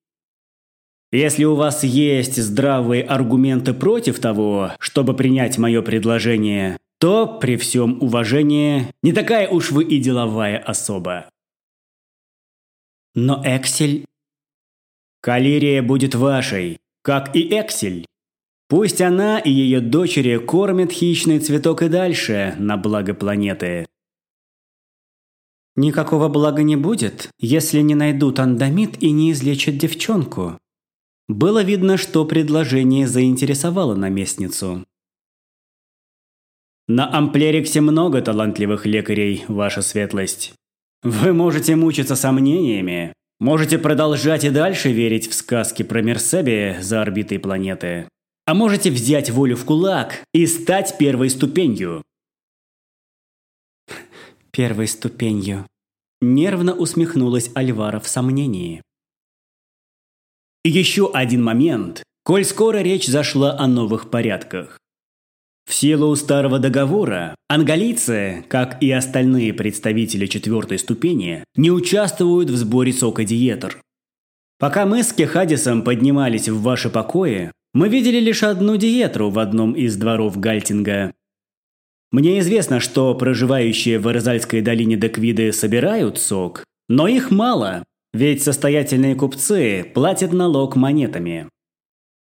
Если у вас есть здравые аргументы против того, чтобы принять мое предложение, то, при всем уважении, не такая уж вы и деловая особа. Но Эксель... Калирия будет вашей, как и Эксель. Пусть она и ее дочери кормят хищный цветок и дальше на благо планеты. Никакого блага не будет, если не найдут андамит и не излечат девчонку. Было видно, что предложение заинтересовало наместницу. На Амплериксе много талантливых лекарей, ваша светлость. Вы можете мучиться сомнениями, можете продолжать и дальше верить в сказки про Мерсеби за орбитой планеты. А можете взять волю в кулак и стать первой ступенью. Первой ступенью. Нервно усмехнулась Альвара в сомнении. Еще один момент, коль скоро речь зашла о новых порядках. В силу старого договора, ангалийцы, как и остальные представители четвертой ступени, не участвуют в сборе сока диетер. Пока мы с Кехадисом поднимались в ваши покои, мы видели лишь одну диетру в одном из дворов Гальтинга. Мне известно, что проживающие в Эрзальской долине Деквиды собирают сок, но их мало, ведь состоятельные купцы платят налог монетами.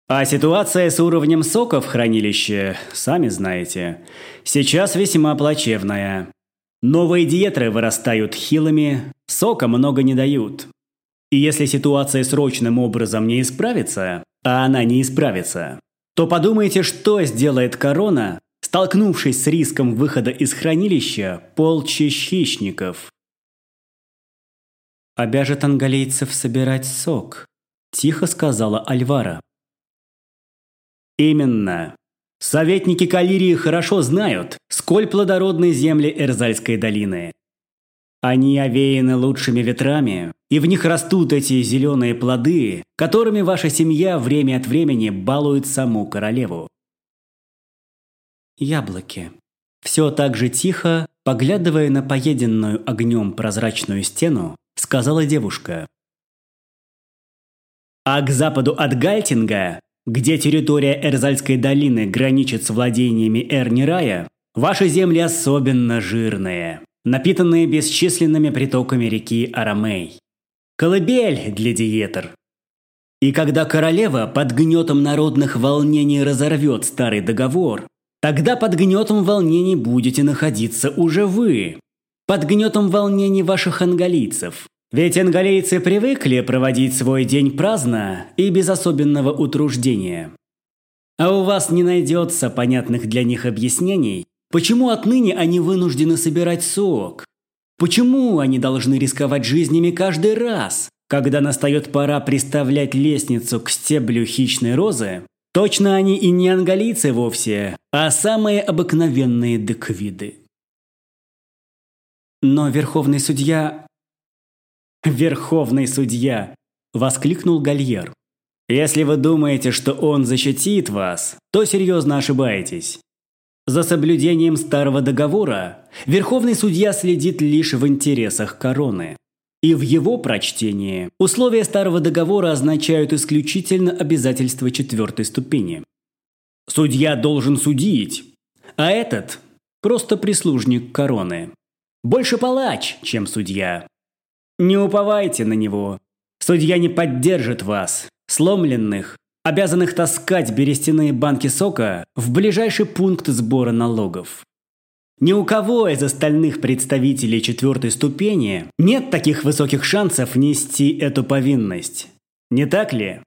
А ситуация с уровнем сока в хранилище, сами знаете, сейчас весьма плачевная. Новые диетры вырастают хилыми, сока много не дают. И если ситуация срочным образом не исправится, а она не исправится, то подумайте, что сделает корона, столкнувшись с риском выхода из хранилища полчищ хищников. «Обяжет ангалейцев собирать сок», – тихо сказала Альвара. «Именно. Советники Калирии хорошо знают, сколь плодородны земли Эрзальской долины. Они овеяны лучшими ветрами, и в них растут эти зеленые плоды, которыми ваша семья время от времени балует саму королеву. Яблоки. Все так же тихо, поглядывая на поеденную огнем прозрачную стену, сказала девушка. А к западу от Гальтинга, где территория Эрзальской долины граничит с владениями Эрнирая, ваши земли особенно жирные напитанные бесчисленными притоками реки Арамей. Колыбель для диетер. И когда королева под гнетом народных волнений разорвет старый договор, тогда под гнетом волнений будете находиться уже вы. Под гнетом волнений ваших ангалийцев. Ведь ангалийцы привыкли проводить свой день праздно и без особенного утруждения. А у вас не найдется понятных для них объяснений, Почему отныне они вынуждены собирать сок? Почему они должны рисковать жизнями каждый раз, когда настает пора приставлять лестницу к стеблю хищной розы? Точно они и не ангалийцы вовсе, а самые обыкновенные деквиды. Но верховный судья... «Верховный судья!» – воскликнул Гальер. «Если вы думаете, что он защитит вас, то серьезно ошибаетесь. За соблюдением старого договора Верховный судья следит лишь в интересах короны. И в его прочтении условия старого договора означают исключительно обязательства четвертой ступени. Судья должен судить, а этот – просто прислужник короны. Больше палач, чем судья. Не уповайте на него. Судья не поддержит вас, сломленных, обязанных таскать берестяные банки сока в ближайший пункт сбора налогов. Ни у кого из остальных представителей четвертой ступени нет таких высоких шансов нести эту повинность. Не так ли?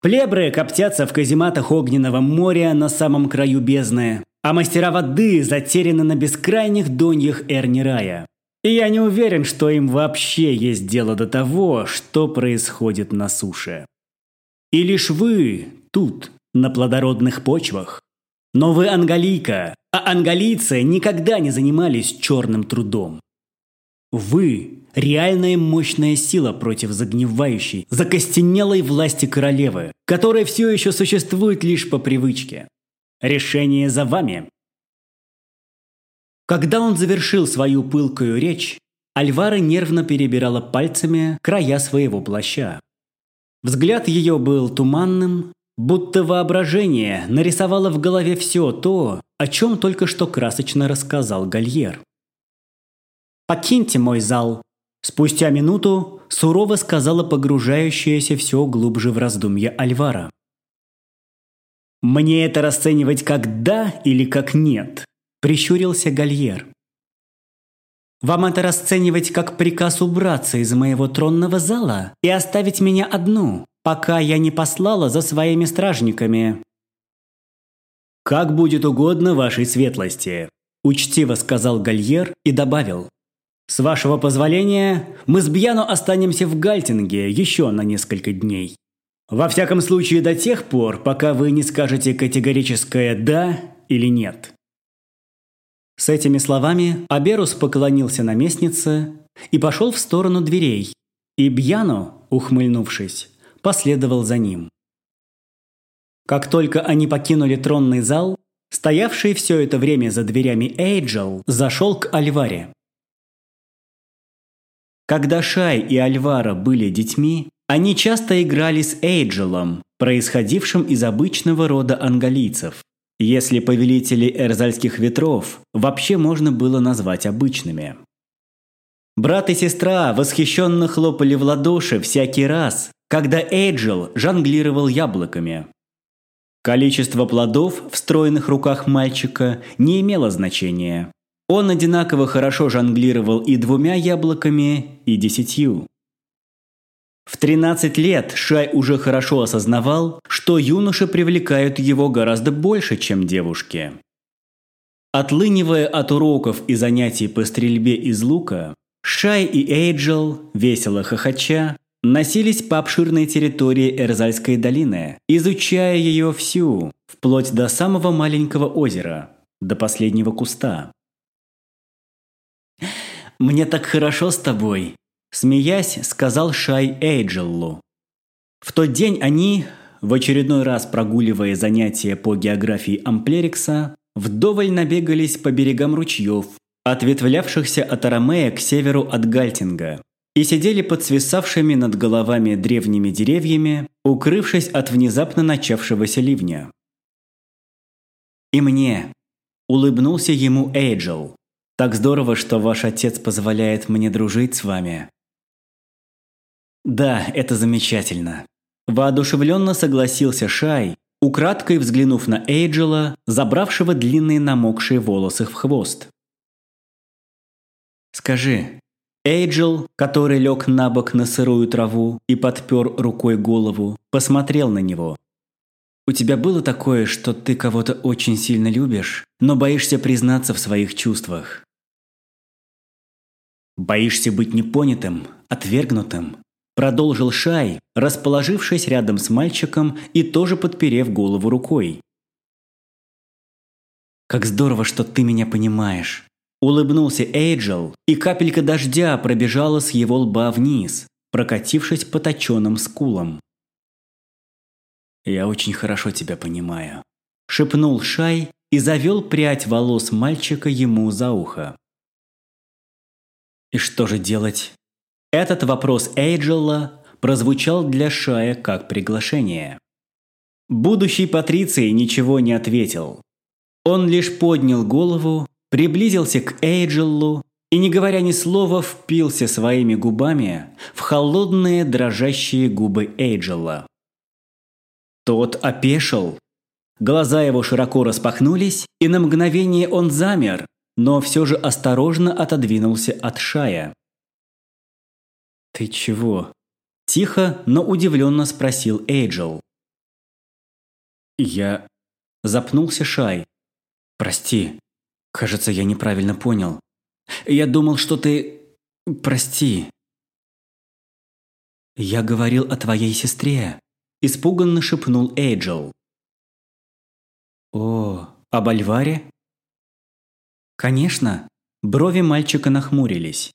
Плебры коптятся в казематах огненного моря на самом краю бездны, а мастера воды затеряны на бескрайних доньях Эрнирая. И я не уверен, что им вообще есть дело до того, что происходит на суше. И лишь вы тут, на плодородных почвах. Но вы ангалийка, а ангалийцы никогда не занимались черным трудом. Вы – реальная мощная сила против загнивающей, закостенелой власти королевы, которая все еще существует лишь по привычке. Решение за вами. Когда он завершил свою пылкую речь, Альвара нервно перебирала пальцами края своего плаща. Взгляд ее был туманным, будто воображение нарисовало в голове все то, о чем только что красочно рассказал Гальер. «Покиньте мой зал!» Спустя минуту сурово сказала погружающаяся все глубже в раздумье Альвара. «Мне это расценивать как «да» или как «нет»?» – прищурился Гальер. «Вам это расценивать как приказ убраться из моего тронного зала и оставить меня одну, пока я не послала за своими стражниками?» «Как будет угодно вашей светлости», – учтиво сказал Гальер и добавил. «С вашего позволения, мы с Бьяно останемся в Гальтинге еще на несколько дней. Во всяком случае до тех пор, пока вы не скажете категорическое «да» или «нет». С этими словами Аберус поклонился наместнице и пошел в сторону дверей, и Бьяно, ухмыльнувшись, последовал за ним. Как только они покинули тронный зал, стоявший все это время за дверями Эйджел зашел к Альваре. Когда Шай и Альвара были детьми, они часто играли с Эйджелом, происходившим из обычного рода ангалийцев, если повелители Эрзальских ветров вообще можно было назвать обычными. Брат и сестра восхищенно хлопали в ладоши всякий раз, когда Эйджел жонглировал яблоками. Количество плодов в стройных руках мальчика не имело значения. Он одинаково хорошо жонглировал и двумя яблоками, и десятью. В 13 лет Шай уже хорошо осознавал, что юноши привлекают его гораздо больше, чем девушки. Отлынивая от уроков и занятий по стрельбе из лука, Шай и Эйджел, весело хохоча, носились по обширной территории Эрзальской долины, изучая ее всю, вплоть до самого маленького озера, до последнего куста. «Мне так хорошо с тобой», – смеясь, сказал Шай Эйджеллу. В тот день они, в очередной раз прогуливая занятия по географии Амплерикса, вдоволь набегались по берегам ручьев, ответвлявшихся от Арамея к северу от Гальтинга, и сидели под свисавшими над головами древними деревьями, укрывшись от внезапно начавшегося ливня. «И мне», – улыбнулся ему Эйджел, – «так здорово, что ваш отец позволяет мне дружить с вами». «Да, это замечательно», – воодушевленно согласился Шай, украдкой взглянув на Эйджела, забравшего длинные намокшие волосы в хвост. «Скажи, Эйджел, который лег на бок на сырую траву и подпер рукой голову, посмотрел на него. «У тебя было такое, что ты кого-то очень сильно любишь, но боишься признаться в своих чувствах?» «Боишься быть непонятым, отвергнутым?» Продолжил Шай, расположившись рядом с мальчиком и тоже подперев голову рукой. «Как здорово, что ты меня понимаешь. Улыбнулся Эйджел, и капелька дождя пробежала с его лба вниз, прокатившись по точенным скулам. «Я очень хорошо тебя понимаю», – шепнул Шай и завел прядь волос мальчика ему за ухо. «И что же делать?» Этот вопрос Эйджела прозвучал для Шая как приглашение. Будущий Патриций ничего не ответил. Он лишь поднял голову приблизился к Эйджеллу и, не говоря ни слова, впился своими губами в холодные дрожащие губы Эйджелла. Тот опешил. Глаза его широко распахнулись, и на мгновение он замер, но все же осторожно отодвинулся от Шая. «Ты чего?» – тихо, но удивленно спросил Эйджел. «Я...» – запнулся Шай. «Прости, Кажется, я неправильно понял. Я думал, что ты... Прости. Я говорил о твоей сестре. Испуганно шепнул Эйджел. О, об Альваре? Конечно. Брови мальчика нахмурились.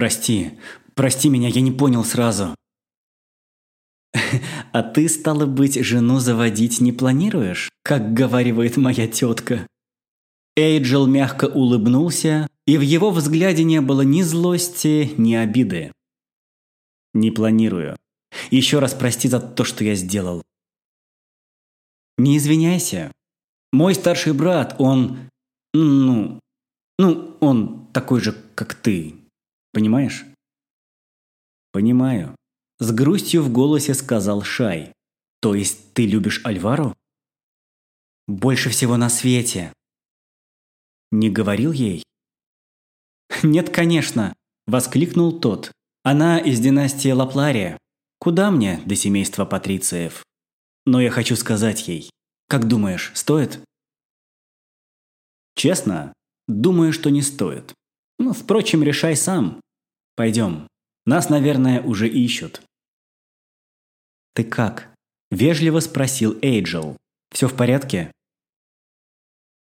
Прости, прости меня, я не понял сразу. А ты, стало быть, жену заводить не планируешь, как говаривает моя тетка? Эйджел мягко улыбнулся, и в его взгляде не было ни злости, ни обиды. «Не планирую. Еще раз прости за то, что я сделал». «Не извиняйся. Мой старший брат, он... Ну... Ну, он такой же, как ты. Понимаешь?» «Понимаю», – с грустью в голосе сказал Шай. «То есть ты любишь Альвару?» «Больше всего на свете», не говорил ей? «Нет, конечно!» – воскликнул тот. «Она из династии Лаплария. Куда мне до семейства патрициев? Но я хочу сказать ей. Как думаешь, стоит?» «Честно, думаю, что не стоит. Ну, впрочем, решай сам. Пойдем. Нас, наверное, уже ищут». «Ты как?» – вежливо спросил Эйджел. «Все в порядке?»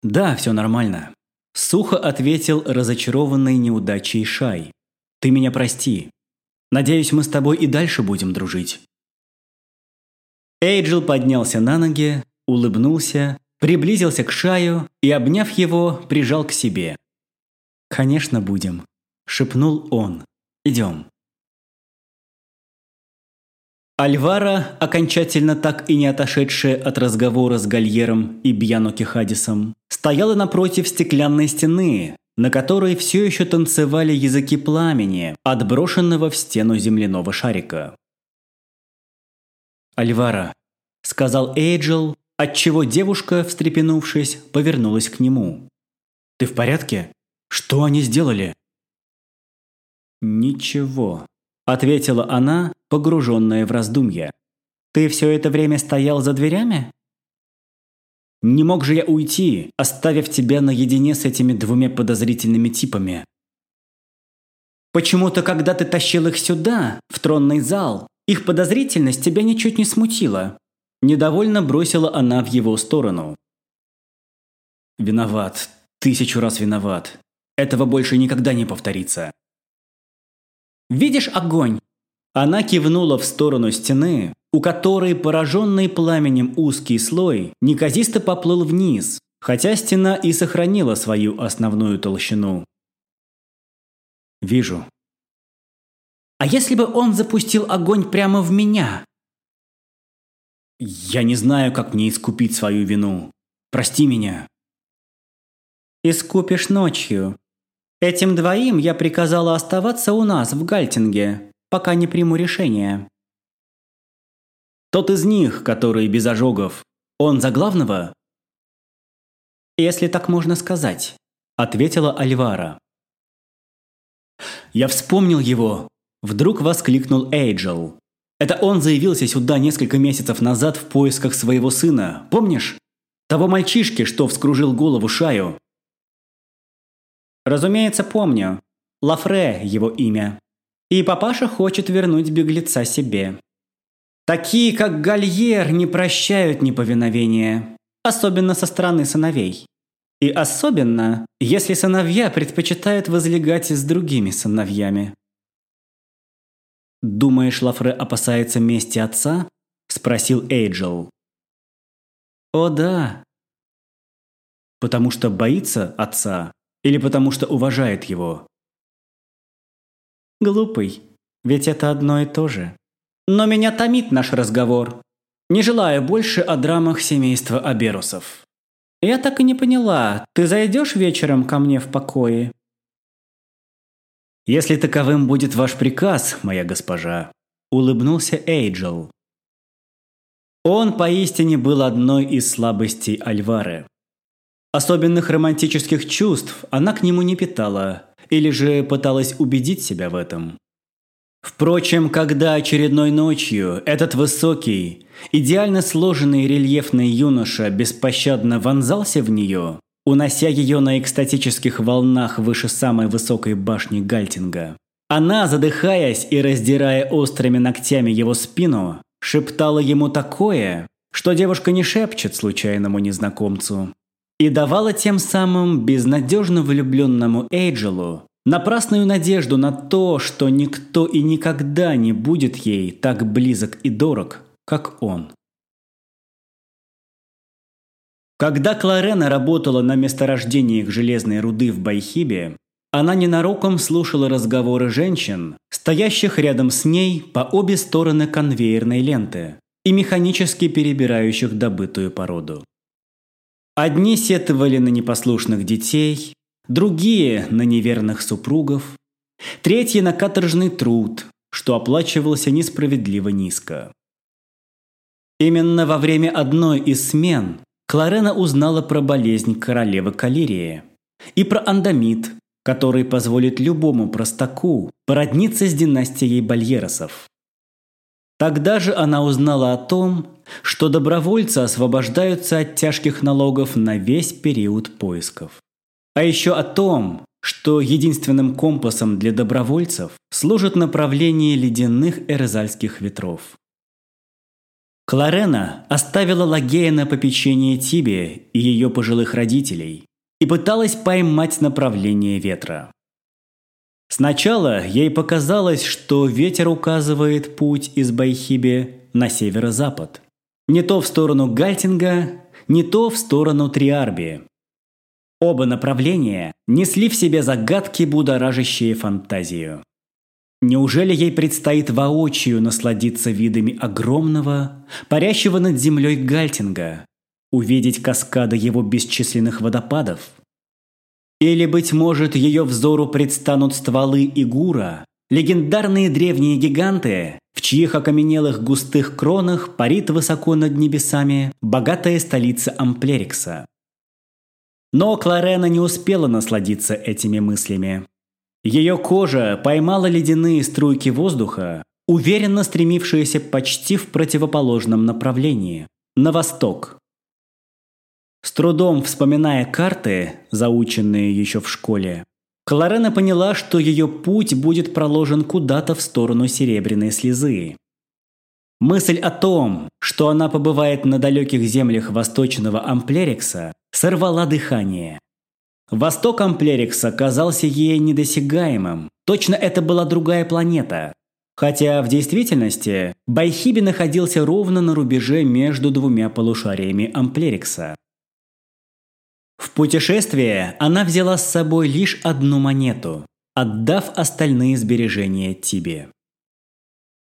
«Да, все нормально. Сухо ответил разочарованный неудачей Шай. «Ты меня прости. Надеюсь, мы с тобой и дальше будем дружить». Эйджел поднялся на ноги, улыбнулся, приблизился к Шаю и, обняв его, прижал к себе. «Конечно, будем», – шепнул он. «Идем». Альвара, окончательно так и не отошедшая от разговора с Гальером и Бьяно Кихадисом, стояла напротив стеклянной стены, на которой все еще танцевали языки пламени, отброшенного в стену земляного шарика. «Альвара», – сказал Эйджел, отчего девушка, встрепенувшись, повернулась к нему. «Ты в порядке? Что они сделали?» «Ничего», – ответила она, погруженная в раздумья. «Ты все это время стоял за дверями?» «Не мог же я уйти, оставив тебя наедине с этими двумя подозрительными типами?» «Почему-то, когда ты тащил их сюда, в тронный зал, их подозрительность тебя ничуть не смутила». Недовольно бросила она в его сторону. «Виноват. Тысячу раз виноват. Этого больше никогда не повторится». «Видишь огонь? Она кивнула в сторону стены, у которой пораженный пламенем узкий слой неказисто поплыл вниз, хотя стена и сохранила свою основную толщину. «Вижу». «А если бы он запустил огонь прямо в меня?» «Я не знаю, как мне искупить свою вину. Прости меня». «Искупишь ночью. Этим двоим я приказала оставаться у нас в Гальтинге, пока не приму решение. Тот из них, который без ожогов, он за главного? Если так можно сказать, ответила Альвара. Я вспомнил его, вдруг воскликнул Эйджел. Это он заявился сюда несколько месяцев назад в поисках своего сына, помнишь? Того мальчишки, что вскружил голову Шаю. Разумеется, помню. Лафре его имя. И папаша хочет вернуть беглеца себе. Такие, как Гальер, не прощают неповиновения, особенно со стороны сыновей. И особенно, если сыновья предпочитают возлегать с другими сыновьями. «Думаешь, Лафре опасается мести отца?» – спросил Эйджел. «О да». «Потому что боится отца или потому что уважает его?» Глупый, ведь это одно и то же. Но меня томит наш разговор. Не желаю больше о драмах семейства Аберусов. Я так и не поняла, ты зайдешь вечером ко мне в покое? Если таковым будет ваш приказ, моя госпожа, улыбнулся Эйджел. Он поистине был одной из слабостей Альвары. Особенных романтических чувств она к нему не питала, или же пыталась убедить себя в этом. Впрочем, когда очередной ночью этот высокий, идеально сложенный рельефный юноша беспощадно вонзался в нее, унося ее на экстатических волнах выше самой высокой башни Гальтинга. Она, задыхаясь и раздирая острыми ногтями его спину, шептала ему такое, что девушка не шепчет случайному незнакомцу. И давала тем самым безнадежно влюбленному Эйджелу напрасную надежду на то, что никто и никогда не будет ей так близок и дорог, как он. Когда Кларена работала на месторождениях железной руды в Байхибе, она ненароком слушала разговоры женщин, стоящих рядом с ней по обе стороны конвейерной ленты и механически перебирающих добытую породу. Одни сетовали на непослушных детей, другие – на неверных супругов, третьи – на каторжный труд, что оплачивался несправедливо низко. Именно во время одной из смен Кларена узнала про болезнь королевы Калирии и про андамит, который позволит любому простаку породниться с династией Бальеросов. Тогда же она узнала о том, что добровольцы освобождаются от тяжких налогов на весь период поисков. А еще о том, что единственным компасом для добровольцев служит направление ледяных эрзальских ветров. Кларена оставила Лагея на попечение Тибе и ее пожилых родителей и пыталась поймать направление ветра. Сначала ей показалось, что ветер указывает путь из Байхибе на северо-запад. Не то в сторону Гальтинга, не то в сторону Триарби. Оба направления несли в себе загадки, будоражащие фантазию. Неужели ей предстоит воочию насладиться видами огромного, парящего над землей Гальтинга, увидеть каскады его бесчисленных водопадов? Или, быть может, ее взору предстанут стволы Игура, легендарные древние гиганты, в чьих окаменелых густых кронах парит высоко над небесами богатая столица Амплерикса. Но Кларена не успела насладиться этими мыслями. Ее кожа поймала ледяные струйки воздуха, уверенно стремившиеся почти в противоположном направлении – на восток. С трудом вспоминая карты, заученные еще в школе, Кларена поняла, что ее путь будет проложен куда-то в сторону Серебряной Слезы. Мысль о том, что она побывает на далеких землях восточного Амплерикса, сорвала дыхание. Восток Амплерикса казался ей недосягаемым. Точно это была другая планета. Хотя в действительности Байхиби находился ровно на рубеже между двумя полушариями Амплерикса. В путешествие она взяла с собой лишь одну монету, отдав остальные сбережения тебе.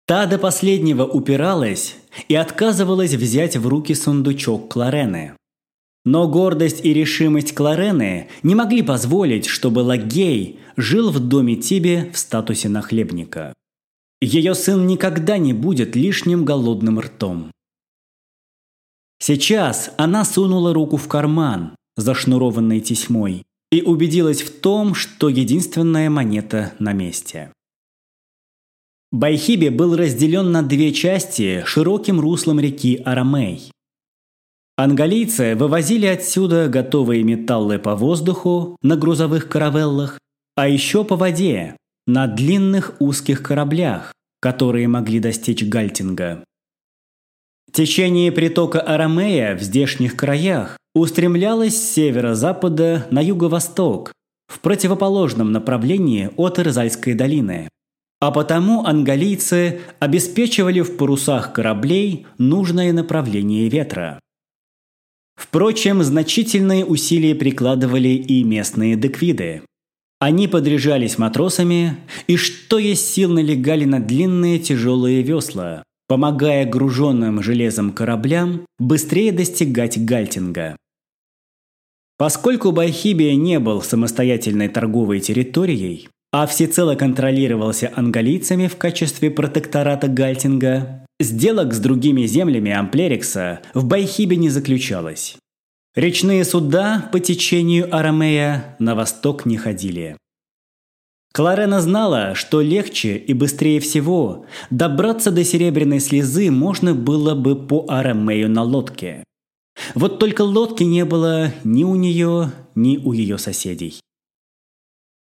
Та до последнего упиралась и отказывалась взять в руки сундучок Кларены. Но гордость и решимость Кларены не могли позволить, чтобы Лагей жил в доме Тибе в статусе нахлебника. Ее сын никогда не будет лишним голодным ртом. Сейчас она сунула руку в карман, зашнурованной тесьмой, и убедилась в том, что единственная монета на месте. Байхиби был разделен на две части широким руслом реки Арамей. Ангалийцы вывозили отсюда готовые металлы по воздуху на грузовых каравеллах, а еще по воде, на длинных узких кораблях, которые могли достичь Гальтинга. Течение притока Арамея в здешних краях устремлялось с северо-запада на юго-восток, в противоположном направлении от Ирзальской долины. А потому ангалийцы обеспечивали в парусах кораблей нужное направление ветра. Впрочем, значительные усилия прикладывали и местные деквиды. Они подряжались матросами и что есть сил налегали на длинные тяжелые весла, помогая груженным железом кораблям быстрее достигать Гальтинга. Поскольку Байхибия не был самостоятельной торговой территорией, а всецело контролировался ангалийцами в качестве протектората Гальтинга, сделок с другими землями Амплерикса в Байхибе не заключалось. Речные суда по течению Арамея на восток не ходили. Кларена знала, что легче и быстрее всего добраться до Серебряной слезы можно было бы по Арамею на лодке. Вот только лодки не было ни у нее, ни у ее соседей.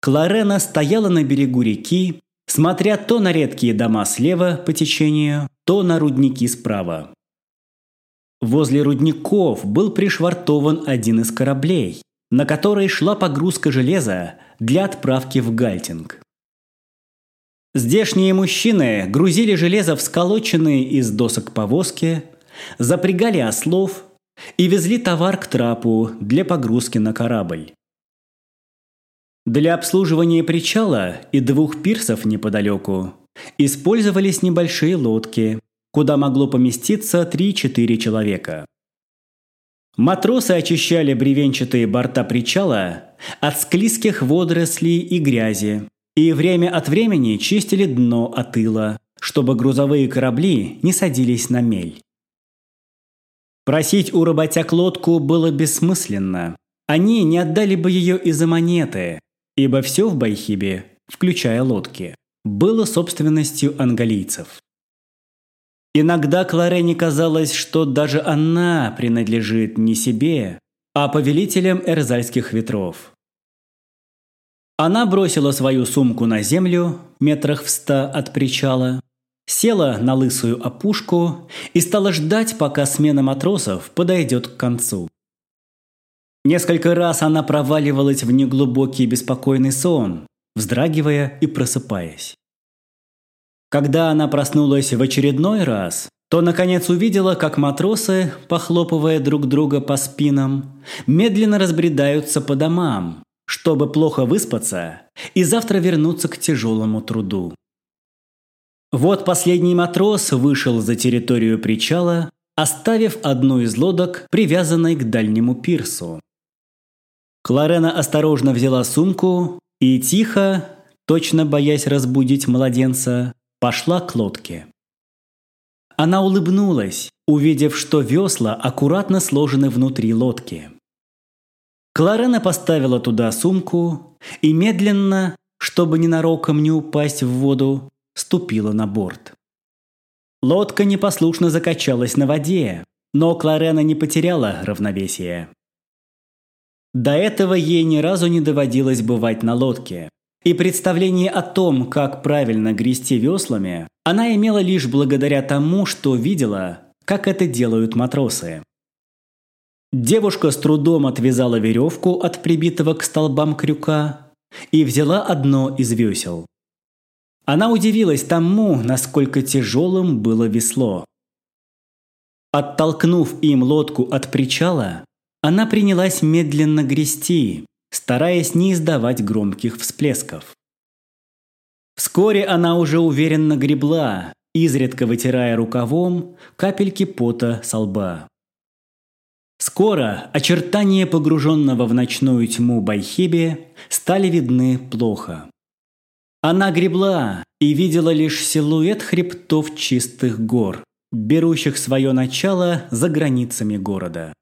Кларена стояла на берегу реки, смотря то на редкие дома слева по течению, то на рудники справа. Возле рудников был пришвартован один из кораблей, на который шла погрузка железа для отправки в Гальтинг. Здешние мужчины грузили железо в сколоченные из досок повозки, запрягали ослов и везли товар к трапу для погрузки на корабль. Для обслуживания причала и двух пирсов неподалеку использовались небольшие лодки, куда могло поместиться 3-4 человека. Матросы очищали бревенчатые борта причала от склизких водорослей и грязи и время от времени чистили дно от ила, чтобы грузовые корабли не садились на мель. Просить у работяг лодку было бессмысленно. Они не отдали бы ее из-за монеты, ибо все в Байхибе, включая лодки, было собственностью ангалийцев. Иногда Кларене казалось, что даже она принадлежит не себе, а повелителям эрзальских ветров. Она бросила свою сумку на землю, метрах в ста от причала, села на лысую опушку и стала ждать, пока смена матросов подойдет к концу. Несколько раз она проваливалась в неглубокий беспокойный сон, вздрагивая и просыпаясь. Когда она проснулась в очередной раз, то наконец увидела, как матросы, похлопывая друг друга по спинам, медленно разбредаются по домам, чтобы плохо выспаться и завтра вернуться к тяжелому труду. Вот последний матрос вышел за территорию причала, оставив одну из лодок, привязанной к дальнему пирсу. Кларена осторожно взяла сумку и тихо, точно боясь разбудить младенца, пошла к лодке. Она улыбнулась, увидев, что весла аккуратно сложены внутри лодки. Кларена поставила туда сумку и медленно, чтобы ненароком не упасть в воду, ступила на борт. Лодка непослушно закачалась на воде, но Кларена не потеряла равновесие. До этого ей ни разу не доводилось бывать на лодке, и представление о том, как правильно грести веслами, она имела лишь благодаря тому, что видела, как это делают матросы. Девушка с трудом отвязала веревку от прибитого к столбам крюка и взяла одно из весел. Она удивилась тому, насколько тяжелым было весло. Оттолкнув им лодку от причала, она принялась медленно грести, стараясь не издавать громких всплесков. Вскоре она уже уверенно гребла, изредка вытирая рукавом капельки пота со лба. Скоро очертания погруженного в ночную тьму Байхебе стали видны плохо. Она гребла и видела лишь силуэт хребтов чистых гор, берущих свое начало за границами города.